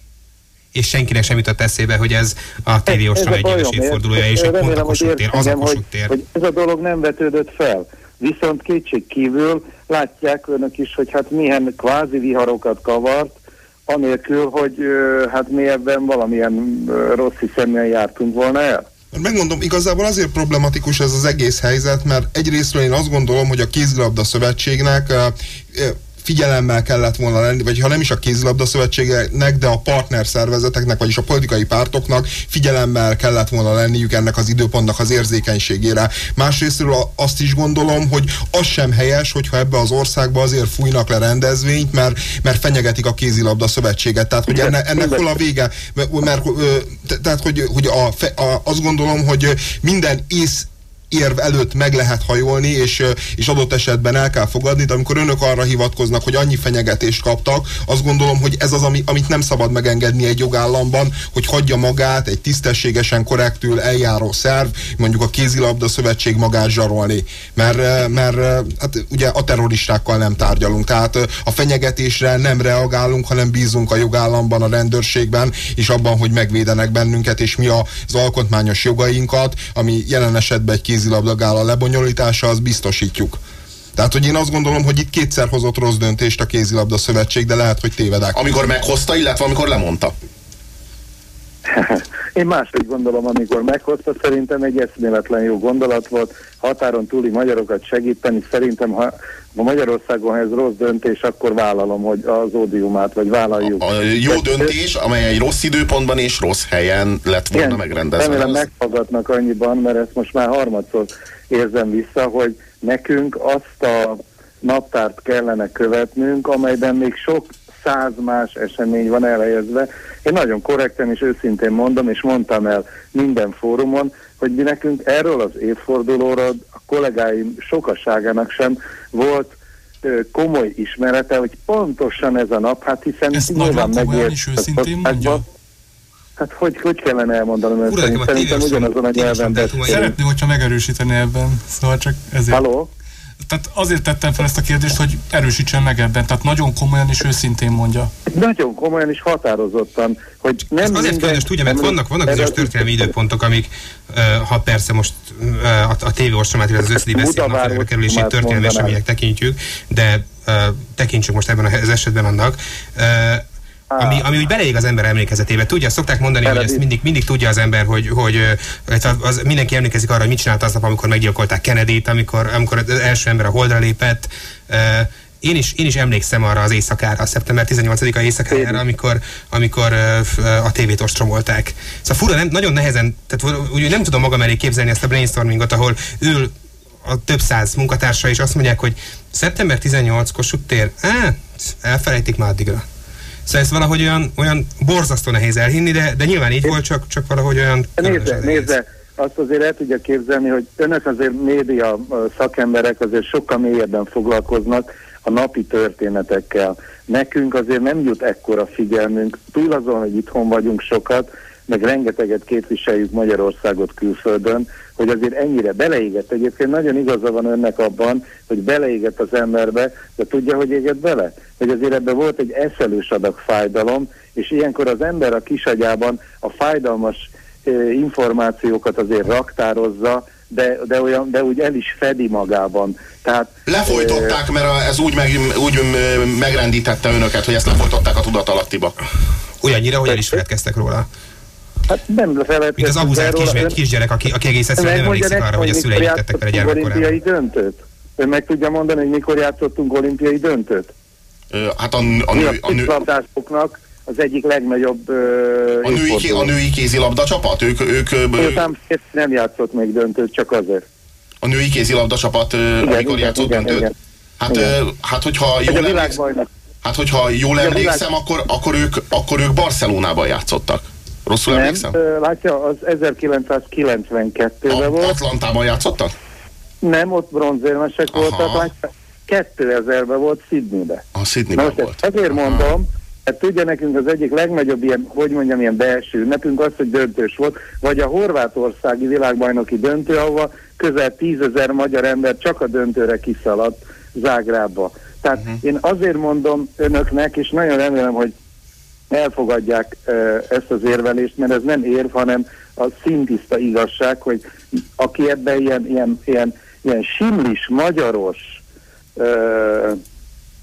És senkinek sem jutott eszébe, hogy ez a TV Ostrom egy éves évfordulója, és hogy pont a Kossuth tér, az a Kossuth tér. Hogy, hogy ez a dolog nem vetődött fel. Viszont kétség kívül látják önök is, hogy hát milyen kvázi viharokat kavart, anélkül, hogy hát mi ebben valamilyen rossz hiszeműen jártunk volna el. Megmondom, igazából azért problematikus ez az egész helyzet, mert egyrésztről én azt gondolom, hogy a kézilabda szövetségnek figyelemmel kellett volna lenni, vagy ha nem is a kézilabda szövetségeknek, de a partner szervezeteknek, vagyis a politikai pártoknak figyelemmel kellett volna lenniük ennek az időpontnak az érzékenységére. Másrésztről azt is gondolom, hogy az sem helyes, hogyha ebbe az országba azért fújnak le rendezvényt, mert, mert fenyegetik a kézilabda szövetséget. Tehát, hogy ennek, ennek hol a vége? Mert, mert tehát, hogy, hogy a, a, azt gondolom, hogy minden ész érv előtt meg lehet hajolni, és, és adott esetben el kell fogadni, de amikor önök arra hivatkoznak, hogy annyi fenyegetést kaptak, azt gondolom, hogy ez az, ami, amit nem szabad megengedni egy jogállamban, hogy hagyja magát egy tisztességesen, korrektül eljáró szerv, mondjuk a kézilabda szövetség magát zsarolni. Mert, mert hát ugye a terroristákkal nem tárgyalunk, tehát a fenyegetésre nem reagálunk, hanem bízunk a jogállamban, a rendőrségben, és abban, hogy megvédenek bennünket, és mi az alkotmányos jogainkat, ami jelen esetben egy kéz kézilabdagála lebonyolítása, az biztosítjuk. Tehát, hogy én azt gondolom, hogy itt kétszer hozott rossz döntést a kézilabda szövetség, de lehet, hogy tévedek. Amikor meghozta, illetve amikor lemondta. Én máshogy gondolom, amikor meghozta, szerintem egy eszméletlen jó gondolat volt, határon túli magyarokat segíteni, szerintem ha a Magyarországon ez rossz döntés, akkor vállalom, hogy az ódiumát, vagy vállaljuk. A, a jó döntés, amely egy rossz időpontban és rossz helyen lett volna Igen, megrendezve. Remélem megfogadnak annyiban, mert ezt most már harmadszor érzem vissza, hogy nekünk azt a naptárt kellene követnünk, amelyben még sok száz más esemény van elhelyezve. Én nagyon korrekten és őszintén mondom, és mondtam el minden fórumon, hogy mi nekünk erről az évfordulóra a kollégáim sokaságának sem volt komoly ismerete, hogy pontosan ez a nap, hát hiszen Ezt nyilván megért. is őszintén mondja? Hát hogy, hogy kellene elmondanom ezt? Szerintem ugyanazon a nyelven beszél. Szeretném, hogyha megerősíteni ebben, szóval csak ezért. Halló? Tehát azért tettem fel ezt a kérdést, hogy erősítsen meg ebben. Tehát nagyon komolyan és őszintén mondja. Nagyon komolyan és határozottan, hogy nem Ez azért minden... fontos, tudja, mert vannak, vannak bizonyos történelmi időpontok, amik, ha persze most a, a tévéorstromát, illetve az összedi beszél napfelére kerülését történelmi események tekintjük, de tekintsük most ebben az esetben annak, ami, ami úgy beleég az ember emlékezetébe. Tudja, szokták mondani, hogy ezt mindig, mindig tudja az ember, hogy, hogy az, mindenki emlékezik arra, hogy mit csinált aznap, amikor meggyilkolták Kennedy-t, amikor, amikor az első ember a holdra lépett. Én is, én is emlékszem arra az éjszakára, szeptember 18-a éjszakára, amikor, amikor a tévét ostromolták. Szóval fura, nem, nagyon nehezen, tehát úgy nem tudom magam elé képzelni ezt a brainstormingot, ahol ül a több száz munkatársa, és azt mondják, hogy szeptember 18 Kossuth tér, á, elfelejtik már addigra. Szóval ez valahogy olyan, olyan borzasztó nehéz elhinni, de, de nyilván így volt, csak, csak valahogy olyan... Nézze, nézze, azt azért el tudja képzelni, hogy önök azért média szakemberek azért sokkal mélyebben foglalkoznak a napi történetekkel. Nekünk azért nem jut ekkora figyelmünk, túl azon, hogy itthon vagyunk sokat, meg rengeteget képviseljük Magyarországot külföldön, hogy azért ennyire beleégett. Egyébként nagyon igaza van önnek abban, hogy beleégett az emberbe, de tudja, hogy égett bele? Hogy azért ebben volt egy eszelős adag fájdalom, és ilyenkor az ember a kisagyában a fájdalmas információkat azért raktározza, de, de, olyan, de úgy el is fedi magában. Tehát, Lefolytották, mert ez úgy, meg, úgy megrendítette önöket, hogy ezt lefolytották a tudatalattiba. Olyannyira, hogy el is feledkeztek róla. Hát nem feledkeztünk Mint az erről. kisgyerek, kisgyerek aki, aki egész egyszerűen nem emlékszik arra, hogy a szülei tettek vele gyermekkorában. olimpiai döntőt? Ön meg tudja mondani, hogy mikor játszottunk olimpiai döntőt? Ö, Hát a, a, nő, a, nő, az egyik legnagyobb uh, a, női, a női kézilabda csapat? Ők, ők, Őtám nem játszott még döntőt, csak azért. a női kézilabda csapat, Igen, amikor igen, játszott igen, döntőt? igen. Hát, Igen. ö, hát, hogyha jól emlékszem, hát, hogyha jól emlékszem akkor, akkor, ők, akkor ők Barcelonában játszottak. Rosszul Nem, emlékszem? látja, az 1992-ben A, volt. Atlantában játszottak? Nem, ott bronzérmesek Aha. voltak, látja, 2000-ben volt Sydneybe. A Sydneyben most volt. ezt azért Aha. mondom, mert tudja nekünk az egyik legnagyobb ilyen, hogy mondjam, ilyen belső ünnepünk az, hogy döntős volt, vagy a horvátországi világbajnoki döntő, ahova közel tízezer magyar ember csak a döntőre kiszaladt Zágrába. Tehát uh-huh. én azért mondom önöknek, és nagyon remélem, hogy elfogadják ezt az érvelést, mert ez nem érv, hanem a szintiszta igazság, hogy aki ebben ilyen, ilyen, ilyen, ilyen simlis, magyaros, uh,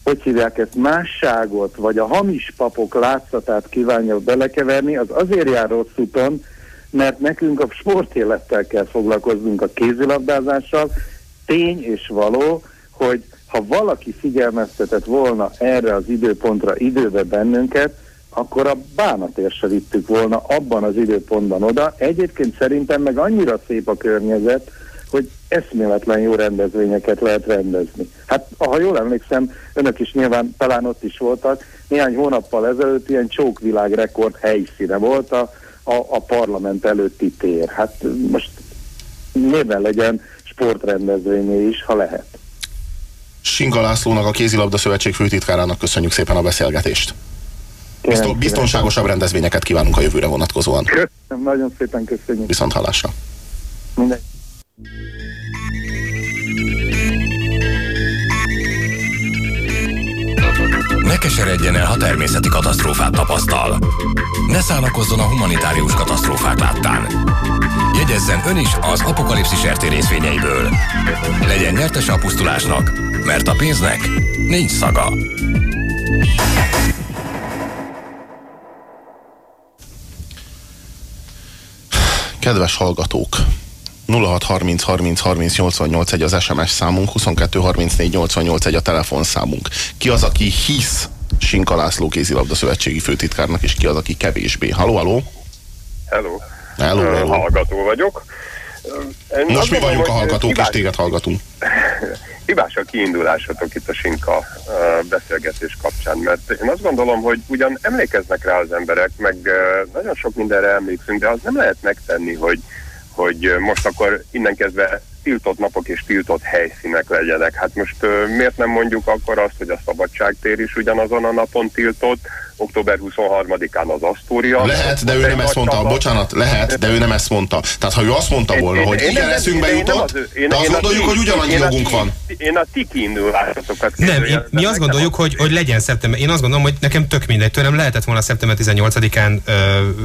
hogy hívják ezt, másságot, vagy a hamis papok látszatát kívánja belekeverni, az azért jár rossz úton, mert nekünk a sportélettel kell foglalkoznunk, a kézilabdázással. Tény és való, hogy ha valaki figyelmeztetett volna erre az időpontra időbe bennünket, akkor a bánatért se vittük volna abban az időpontban oda. Egyébként szerintem meg annyira szép a környezet, hogy eszméletlen jó rendezvényeket lehet rendezni. Hát, ha jól emlékszem, önök is nyilván talán ott is voltak, néhány hónappal ezelőtt ilyen csókvilágrekord helyszíne volt a, a, a parlament előtti tér. Hát most miért legyen sportrendezvényé is, ha lehet. Singa Lászlónak, a Kézilabda Szövetség főtitkárának köszönjük szépen a beszélgetést. Bizton, biztonságosabb rendezvényeket kívánunk a jövőre vonatkozóan. Köszönöm, nagyon szépen köszönjük. Viszont hallásra. Minden. Ne keseredjen el, ha természeti katasztrófát tapasztal. Ne szánakozzon a humanitárius katasztrófák láttán. Jegyezzen ön is az apokalipszis RT részvényeiből. Legyen nyertes a pusztulásnak, mert a pénznek nincs szaga. Kedves hallgatók! 0630 30 30 88 egy az SMS számunk, 22 34 88 egy a telefonszámunk. Ki az, aki hisz Sinka László kézilabda szövetségi főtitkárnak, és ki az, aki kevésbé? Haló, haló? Hello. Hello, hello. Hallgató vagyok. Én Most mi vagyunk a hallgatók, és hibás- téged hallgatunk. Hibás a kiindulásatok itt a Sinka beszélgetés kapcsán, mert én azt gondolom, hogy ugyan emlékeznek rá az emberek, meg nagyon sok mindenre emlékszünk, de az nem lehet megtenni, hogy, hogy most akkor innen kezdve tiltott napok és tiltott helyszínek legyenek. Hát most miért nem mondjuk akkor azt, hogy a Szabadságtér is ugyanazon a napon tiltott, október 23-án az Asztória. Lehet, de ő nem ezt mondta. csapat. Bocsánat, lehet, de ő nem ezt mondta. Tehát ha ő azt mondta volna, én- hogy én igen, nem- eszünkbe jutott, az ő- én- de azt gondoljuk, hogy ugyanannyi jogunk van. Én a ti kiindulásatokat Nem, mi azt gondoljuk, hogy, hogy legyen szeptember. Én azt gondolom, hogy nekem tök mindegy. Tőlem lehetett volna szeptember 18-án ö,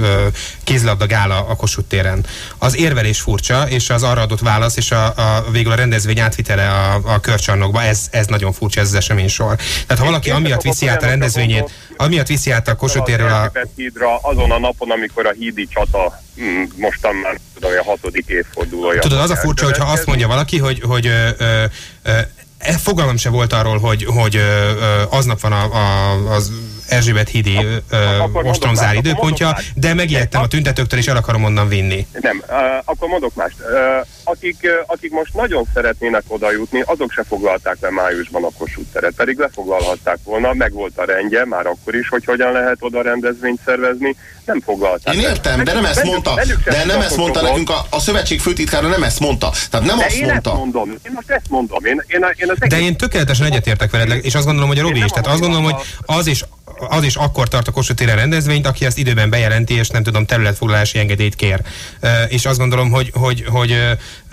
ö, kézlabda gála a Kossuth téren. Az érvelés furcsa, és az arra adott válasz, és a, a végül a rendezvény átvitele a, a körcsarnokba, ez, ez nagyon furcsa, ez az esemény sor. Tehát ha valaki amiatt viszi át a rendezvényét, amiatt viszi át a Kossuth térről a, hídra azon a napon, amikor a hídi csata mm, mostan már tudom, a hatodik évfordulója. Tudod, az a furcsa, hogyha azt mondja valaki, hogy, hogy ö, ö, ö, e, fogalmam se volt arról, hogy, hogy ö, ö, aznap van a, a, az Erzsébet hídi ostromzár időpontja, de megijedtem a tüntetőktől, és el akarom onnan vinni. Nem, akkor mondok mást. Akik, akik most nagyon szeretnének oda jutni, azok se foglalták le májusban a Kossuth teret, pedig lefoglalhatták volna, meg volt a rendje már akkor is, hogy hogyan lehet oda rendezvényt szervezni, nem foglalták Én értem, de nem ezt mondta. De nem ezt mondta nekünk, a, a szövetség főtitkára nem ezt mondta. Tehát nem De azt én mondta. ezt mondom, én most ezt mondom, én, én, én az De én tökéletesen egyetértek veled, és azt gondolom, hogy a Robi is. Tehát azt gondolom, hogy az és az is akkor tart a Kossuth téren rendezvényt, aki ezt időben bejelenti, és nem tudom, területfoglalási engedélyt kér. És azt gondolom, hogy, hogy, hogy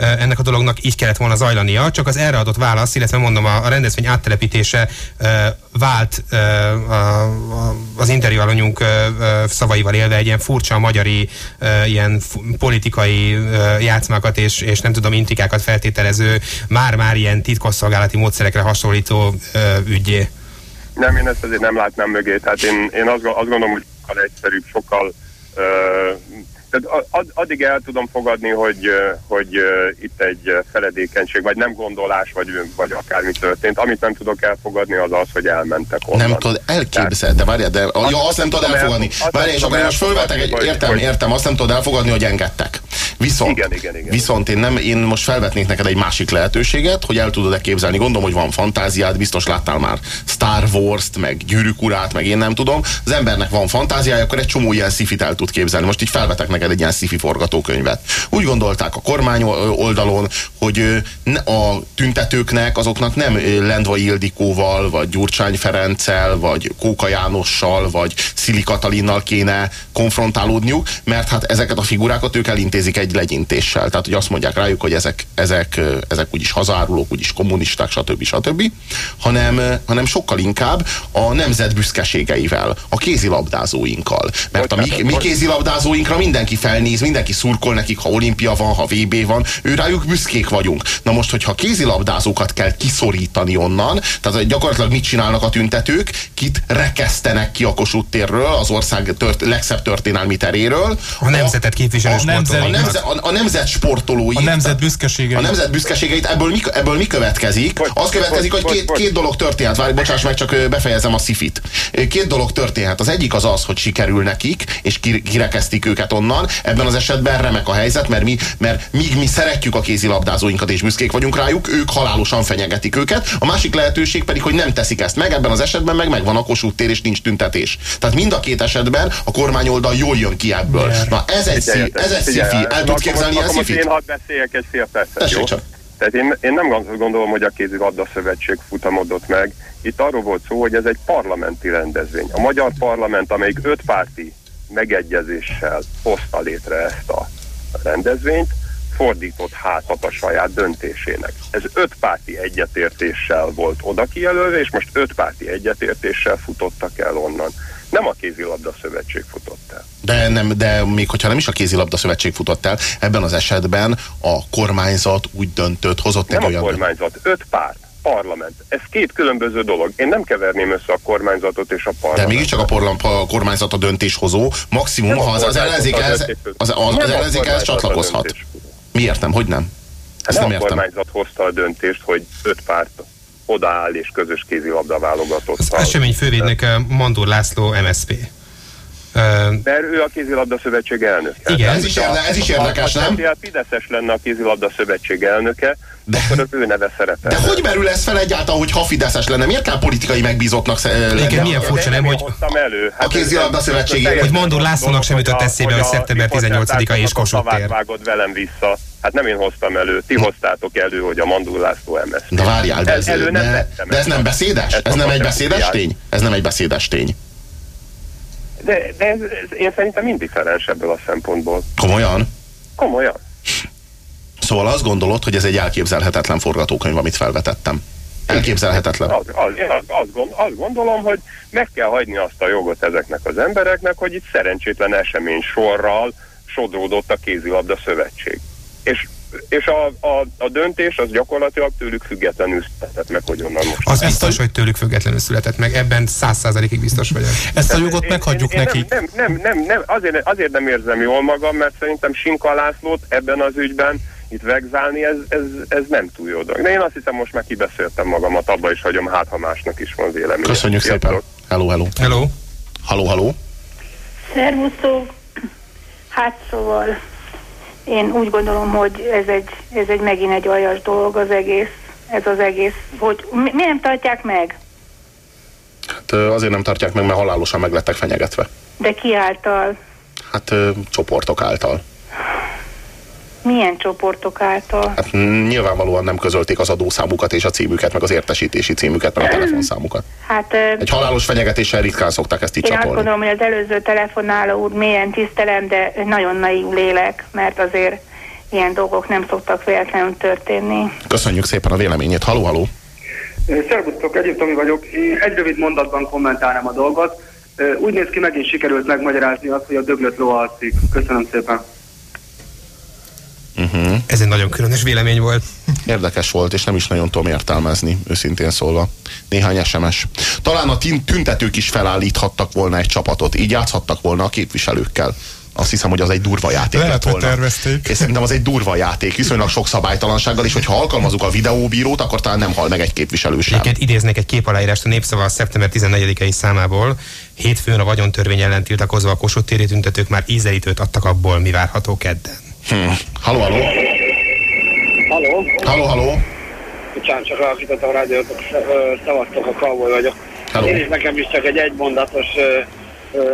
ennek a dolognak így kellett volna zajlania, csak az erre adott válasz, illetve mondom, a, rendezvény áttelepítése vált az interjú alanyunk szavaival élve egy ilyen furcsa magyari, ilyen politikai játszmákat és, és nem tudom, intrikákat feltételező, már-már ilyen titkosszolgálati módszerekre hasonlító ügyé. Nem, én ezt azért nem látnám mögé. Tehát én, én azt, azt gondolom, hogy sokkal egyszerűbb, sokkal tehát addig el tudom fogadni, hogy, hogy itt egy feledékenység, vagy nem gondolás, vagy, vagy akármi történt. Amit nem tudok elfogadni, az az, hogy elmentek onnan. Nem tudod elképzelni, de várjál, de ja, azt nem tudod elfogadni. Várjál, és akkor most fölvetek egy, értem, értem, azt nem tudod elfogadni, hogy engedtek. Viszont, igen, igen, igen. viszont én, nem, én most felvetnék neked egy másik lehetőséget, hogy el tudod-e képzelni. Gondolom, hogy van fantáziád, biztos láttál már Star Wars-t, meg Gyűrűk urát, meg én nem tudom. Az embernek van fantáziája, akkor egy csomó ilyen szifit el tud képzelni. Most így felvetek neked egy ilyen szifi forgatókönyvet. Úgy gondolták a kormány oldalon, hogy a tüntetőknek, azoknak nem Lendvai Ildikóval, vagy Gyurcsány Ferenccel, vagy Kóka Jánossal, vagy Szili Katalinnal kéne konfrontálódniuk, mert hát ezeket a figurákat ők elintézik egy legyintéssel. Tehát, hogy azt mondják rájuk, hogy ezek, ezek, ezek úgyis hazárulók, úgyis kommunisták, stb. stb. Hanem, hanem sokkal inkább a nemzet büszkeségeivel, a kézilabdázóinkkal. Mert a mi, mi kézilabdázóinkra mindenki felnéz, mindenki szurkol nekik, ha olimpia van, ha VB van, ő rájuk büszkék vagyunk. Na most, hogyha kézilabdázókat kell kiszorítani onnan, tehát gyakorlatilag mit csinálnak a tüntetők, kit rekesztenek ki a Kossuth térről, az ország tört, legszebb történelmi teréről. A nemzetet képviselő a, nemzet, a, nemzet, a, a nemzet sportolói. A nemzet büszkeségeit. A nemzet büszkeségeit, ebből mi, ebből mi következik? Bocs, az következik, bocs, hogy két, bocs, két dolog történhet. Várj, bocsáss meg, csak befejezem a szifit. Két dolog történhet. Az egyik az az, hogy sikerül nekik, és kirekeztik őket onnan. Ebben az esetben remek a helyzet, mert mi, mert míg mi szeretjük a kézilabdázóinkat és büszkék vagyunk rájuk, ők halálosan fenyegetik őket. A másik lehetőség pedig, hogy nem teszik ezt meg, ebben az esetben meg megvan a Kossuth tér és nincs tüntetés. Tehát mind a két esetben a kormányoldal jól jön ki ebből. Na ez egy, szí, ez egy szifi. El tudsz képzelni ilyen szifit? Én hadd beszéljek egy fél percet, jó? Csak. Tehát én, én nem gondolom, hogy a kézilabda szövetség futamodott meg. Itt arról volt szó, hogy ez egy parlamenti rendezvény. A magyar parlament, amelyik öt párti megegyezéssel hozta létre ezt a rendezvényt, fordított hátat a saját döntésének. Ez öt párti egyetértéssel volt oda kijelölve, és most öt párti egyetértéssel futottak el onnan. Nem a kézilabda szövetség futott el. De, nem, de még hogyha nem is a kézilabda szövetség futott el, ebben az esetben a kormányzat úgy döntött, hozott nem egy olyan... Nem a kormányzat, öt párt parlament. Ez két különböző dolog. Én nem keverném össze a kormányzatot és a parlamentet. De mégiscsak a, porlam, a kormányzat a döntéshozó. Maximum, ha az, az ellenzék az, az, az, az ellenzék ehhez csatlakozhat. Miért nem? Hogy nem? Ezt nem, nem értem. a kormányzat hozta a döntést, hogy öt párt odaáll és közös kézilabda válogatott. Az esemény fővédnek Mandor László MSP. Mert ő a kézilabda szövetség elnöke. Igen, ez is, ez is érdekes, nem? Ha Fideszes lenne a kézilabda szövetség elnöke, de, akkor ő neve szerepel. De hogy merül ez fel egyáltalán, hogy ha Fideszes lenne? Miért kell politikai megbízottnak lenni? Igen, milyen furcsa, nem, hogy elő. Hát a kézilabda szövetség. Hogy Mondó Lászlónak sem jutott eszébe, hogy szeptember 18-a és Kossuth tér. vágod velem vissza. Hát nem én hoztam elő, ti hoztátok elő, hogy a Mandul László MS. De várjál, de ez, elő nem de, de ez nem beszédes? Ez nem egy beszédes tény? Ez nem egy beszédes tény. De, de ez, ez, én szerintem indiferens ebből a szempontból. Komolyan? Komolyan. Szóval azt gondolod, hogy ez egy elképzelhetetlen forgatókönyv, amit felvetettem. Elképzelhetetlen. Az, az, az, azt, gond, azt gondolom, hogy meg kell hagyni azt a jogot ezeknek az embereknek, hogy itt szerencsétlen esemény sorral sodródott a kézilabda szövetség. És és a, a, a döntés az gyakorlatilag tőlük függetlenül született meg, hogy onnan most. Az biztos, hogy tőlük függetlenül született meg, ebben száz százalékig biztos vagyok. Ezt a jogot meghagyjuk nekik. Nem, nem, nem, nem, azért, azért nem érzem jól magam, mert szerintem Sinka Lászlót ebben az ügyben itt vegzálni, ez, ez, ez nem túl jó dolog. De én azt hiszem, most már kibeszéltem magamat, abba is hagyom, hát ha másnak is van vélemény. Köszönjük szépen. Hello, hello. Hello. Hello, hello. Szervusztok. Hát szóval én úgy gondolom, hogy ez egy, ez egy megint egy aljas dolog az egész, ez az egész, hogy mi, mi nem tartják meg? Hát azért nem tartják meg, mert halálosan meglettek fenyegetve. De ki által? Hát csoportok által. Milyen csoportok által? Hát nyilvánvalóan nem közölték az adószámukat és a címüket, meg az értesítési címüket, meg a telefonszámukat. Hát, Egy halálos fenyegetéssel ritkán szokták ezt így én azt csapolni. gondolom, hogy az előző telefonáló úr mélyen tisztelem, de nagyon naív lélek, mert azért ilyen dolgok nem szoktak véletlenül történni. Köszönjük szépen a véleményét. Haló, haló. Szervusztok, Egyiptomi vagyok. Én egy rövid mondatban kommentálnám a dolgot. Úgy néz ki, megint sikerült megmagyarázni azt, hogy a döglött ló alszik. Köszönöm szépen. Uh-huh. Ez egy nagyon különös vélemény volt. Érdekes volt, és nem is nagyon tudom értelmezni, őszintén szólva. Néhány SMS. Talán a tüntetők is felállíthattak volna egy csapatot, így játszhattak volna a képviselőkkel. Azt hiszem, hogy az egy durva játék Lehet, lett volna. tervezték. És szerintem az egy durva játék, viszonylag sok szabálytalansággal, és hogyha alkalmazunk a videóbírót, akkor talán nem hal meg egy képviselő sem. Egyébként idéznék egy képaláírást a Népszava szeptember 14-i számából. Hétfőn a vagyontörvény ellen tiltakozva a Kossuth téri tüntetők már ízelítőt adtak abból, mi várható kedden. Hm. Halló, halló. Halló? Halló, halló. Bocsánat, csak alakítottam a rádiót, szavaztok, a Cowboy vagyok. Hello. Én is nekem is csak egy egymondatos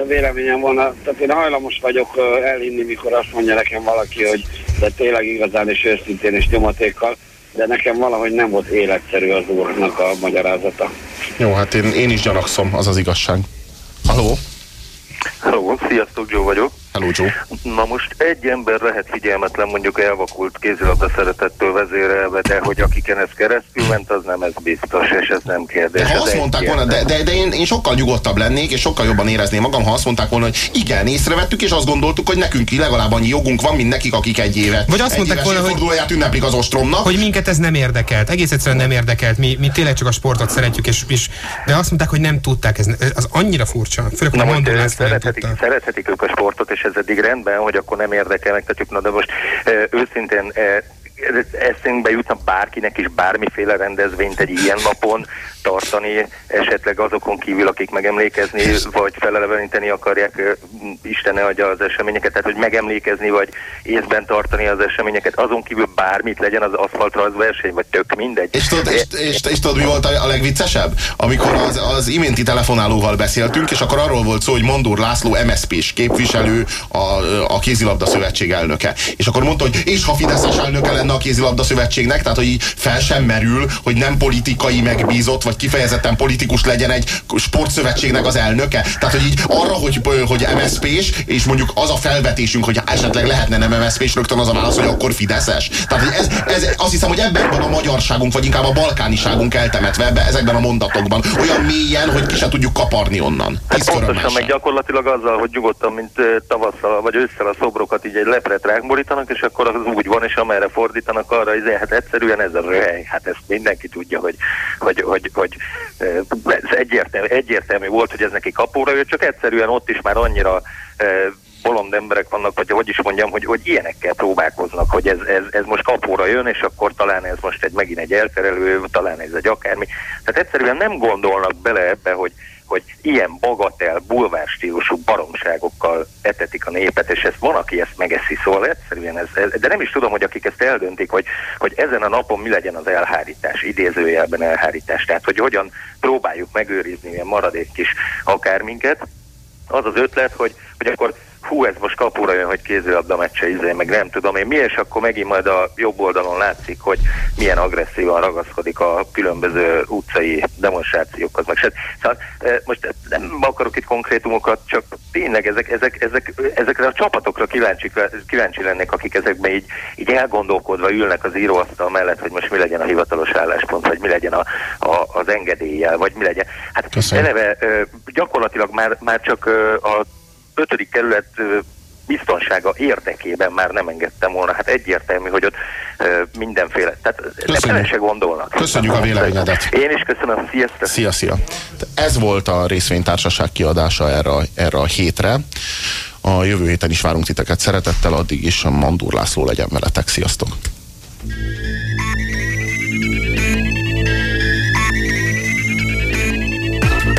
véleményem volna. Tehát én hajlamos vagyok elhinni, mikor azt mondja nekem valaki, hogy de tényleg igazán és őszintén és nyomatékkal, de nekem valahogy nem volt életszerű az úrnak a magyarázata. Jó, hát én, én is gyanakszom, az az igazság. Halló? Hello, sziasztok, Joe vagyok. Hello, Joe. Na most egy ember lehet figyelmetlen, mondjuk elvakult kézilabda szeretettől vezérelve, de hogy akiken ez keresztül ment, az nem ez biztos, és ez nem kérdés. De ha Ez azt mondták volna, de, de, de én, én sokkal nyugodtabb lennék, és sokkal jobban érezném magam, ha azt mondták volna, hogy igen, észrevettük, és azt gondoltuk, hogy nekünk legalább annyi jogunk van, mint nekik, akik egy évet. Vagy azt egy mondták volna, hogy- ünneplik az ostromnak. Hogy minket ez nem érdekelt, egész egyszerűen nem érdekelt, mi, mi tényleg csak a sportot szeretjük, és, és de azt mondták, hogy nem tudták, ez, az annyira furcsa. Főleg, hogy Na nem szerethetik, szerethetik ők a sportot, és ez eddig rendben, hogy akkor nem érdekel meg, tehát na de most őszintén eszünkbe jutna bárkinek is bármiféle rendezvényt egy ilyen napon tartani, esetleg azokon kívül, akik megemlékezni, vagy feleleveníteni akarják, Isten ne adja az eseményeket, tehát hogy megemlékezni, vagy észben tartani az eseményeket, azon kívül bármit legyen az aszfaltrajzverseny, vagy tök mindegy. És tudod, és, és, és tudod, mi volt a, legviccesebb? Amikor az, az iménti telefonálóval beszéltünk, és akkor arról volt szó, hogy Mondor László MSZP-s képviselő, a, a kézilabda szövetség elnöke. És akkor mondta, hogy és ha Fideszes elnöke lenne a kézilabda szövetségnek, tehát hogy így fel sem merül, hogy nem politikai megbízott, vagy kifejezetten politikus legyen egy sportszövetségnek az elnöke. Tehát, hogy így arra, hogy, hogy MSZP-s, és mondjuk az a felvetésünk, hogy esetleg lehetne nem MSZP-s, rögtön az a válasz, hogy akkor Fideszes. Tehát, hogy ez, ez, azt hiszem, hogy ebben van a magyarságunk, vagy inkább a balkániságunk eltemetve ebbe, ezekben a mondatokban. Olyan mélyen, hogy ki se tudjuk kaparni onnan. Hát pontosan, meg gyakorlatilag azzal, hogy nyugodtan, mint tavasszal vagy ősszel a szobrokat így egy lepret rákborítanak, és akkor az úgy van, és amerre fordítanak arra, izé, hát egyszerűen ez a röhely, hát ezt mindenki tudja, hogy, hogy, hogy, hogy ez egyértelmű, egyértelmű volt, hogy ez neki kapóra jött, csak egyszerűen ott is már annyira bolond emberek vannak, vagy hogy is mondjam, hogy, hogy ilyenekkel próbálkoznak, hogy ez, ez, ez most kapóra jön, és akkor talán ez most egy megint egy elterelő, talán ez egy akármi. Tehát egyszerűen nem gondolnak bele ebbe, hogy, hogy ilyen bagatel, bulvár stílusú baromságokkal etetik a népet, és ezt van, aki ezt megeszi, szóval egyszerűen ez, de nem is tudom, hogy akik ezt eldöntik, hogy, hogy ezen a napon mi legyen az elhárítás, idézőjelben elhárítás, tehát hogy hogyan próbáljuk megőrizni ilyen maradék kis akárminket, az az ötlet, hogy, hogy akkor hú, ez most kapura jön, hogy kézilabda meccse izé, meg nem tudom én mi, és akkor megint majd a jobb oldalon látszik, hogy milyen agresszívan ragaszkodik a különböző utcai demonstrációkhoz. Meg se. Szóval most nem akarok itt konkrétumokat, csak tényleg ezek, ezek, ezek, ezekre a csapatokra kíváncsi, kíváncsi lennék, akik ezekben így, így elgondolkodva ülnek az íróasztal mellett, hogy most mi legyen a hivatalos álláspont, vagy mi legyen a, a, az engedéllyel, vagy mi legyen. Hát Köszönöm. eleve gyakorlatilag már, már csak a ötödik kerület biztonsága érdekében már nem engedtem volna. Hát egyértelmű, hogy ott ö, mindenféle, tehát nem se gondolnak. Köszönjük a véleményedet. Én is köszönöm, sziasztok! Szia, szia. Ez volt a részvénytársaság kiadása erre, a- erre a hétre. A jövő héten is várunk titeket szeretettel, addig is a Mandúr László legyen veletek. Sziasztok!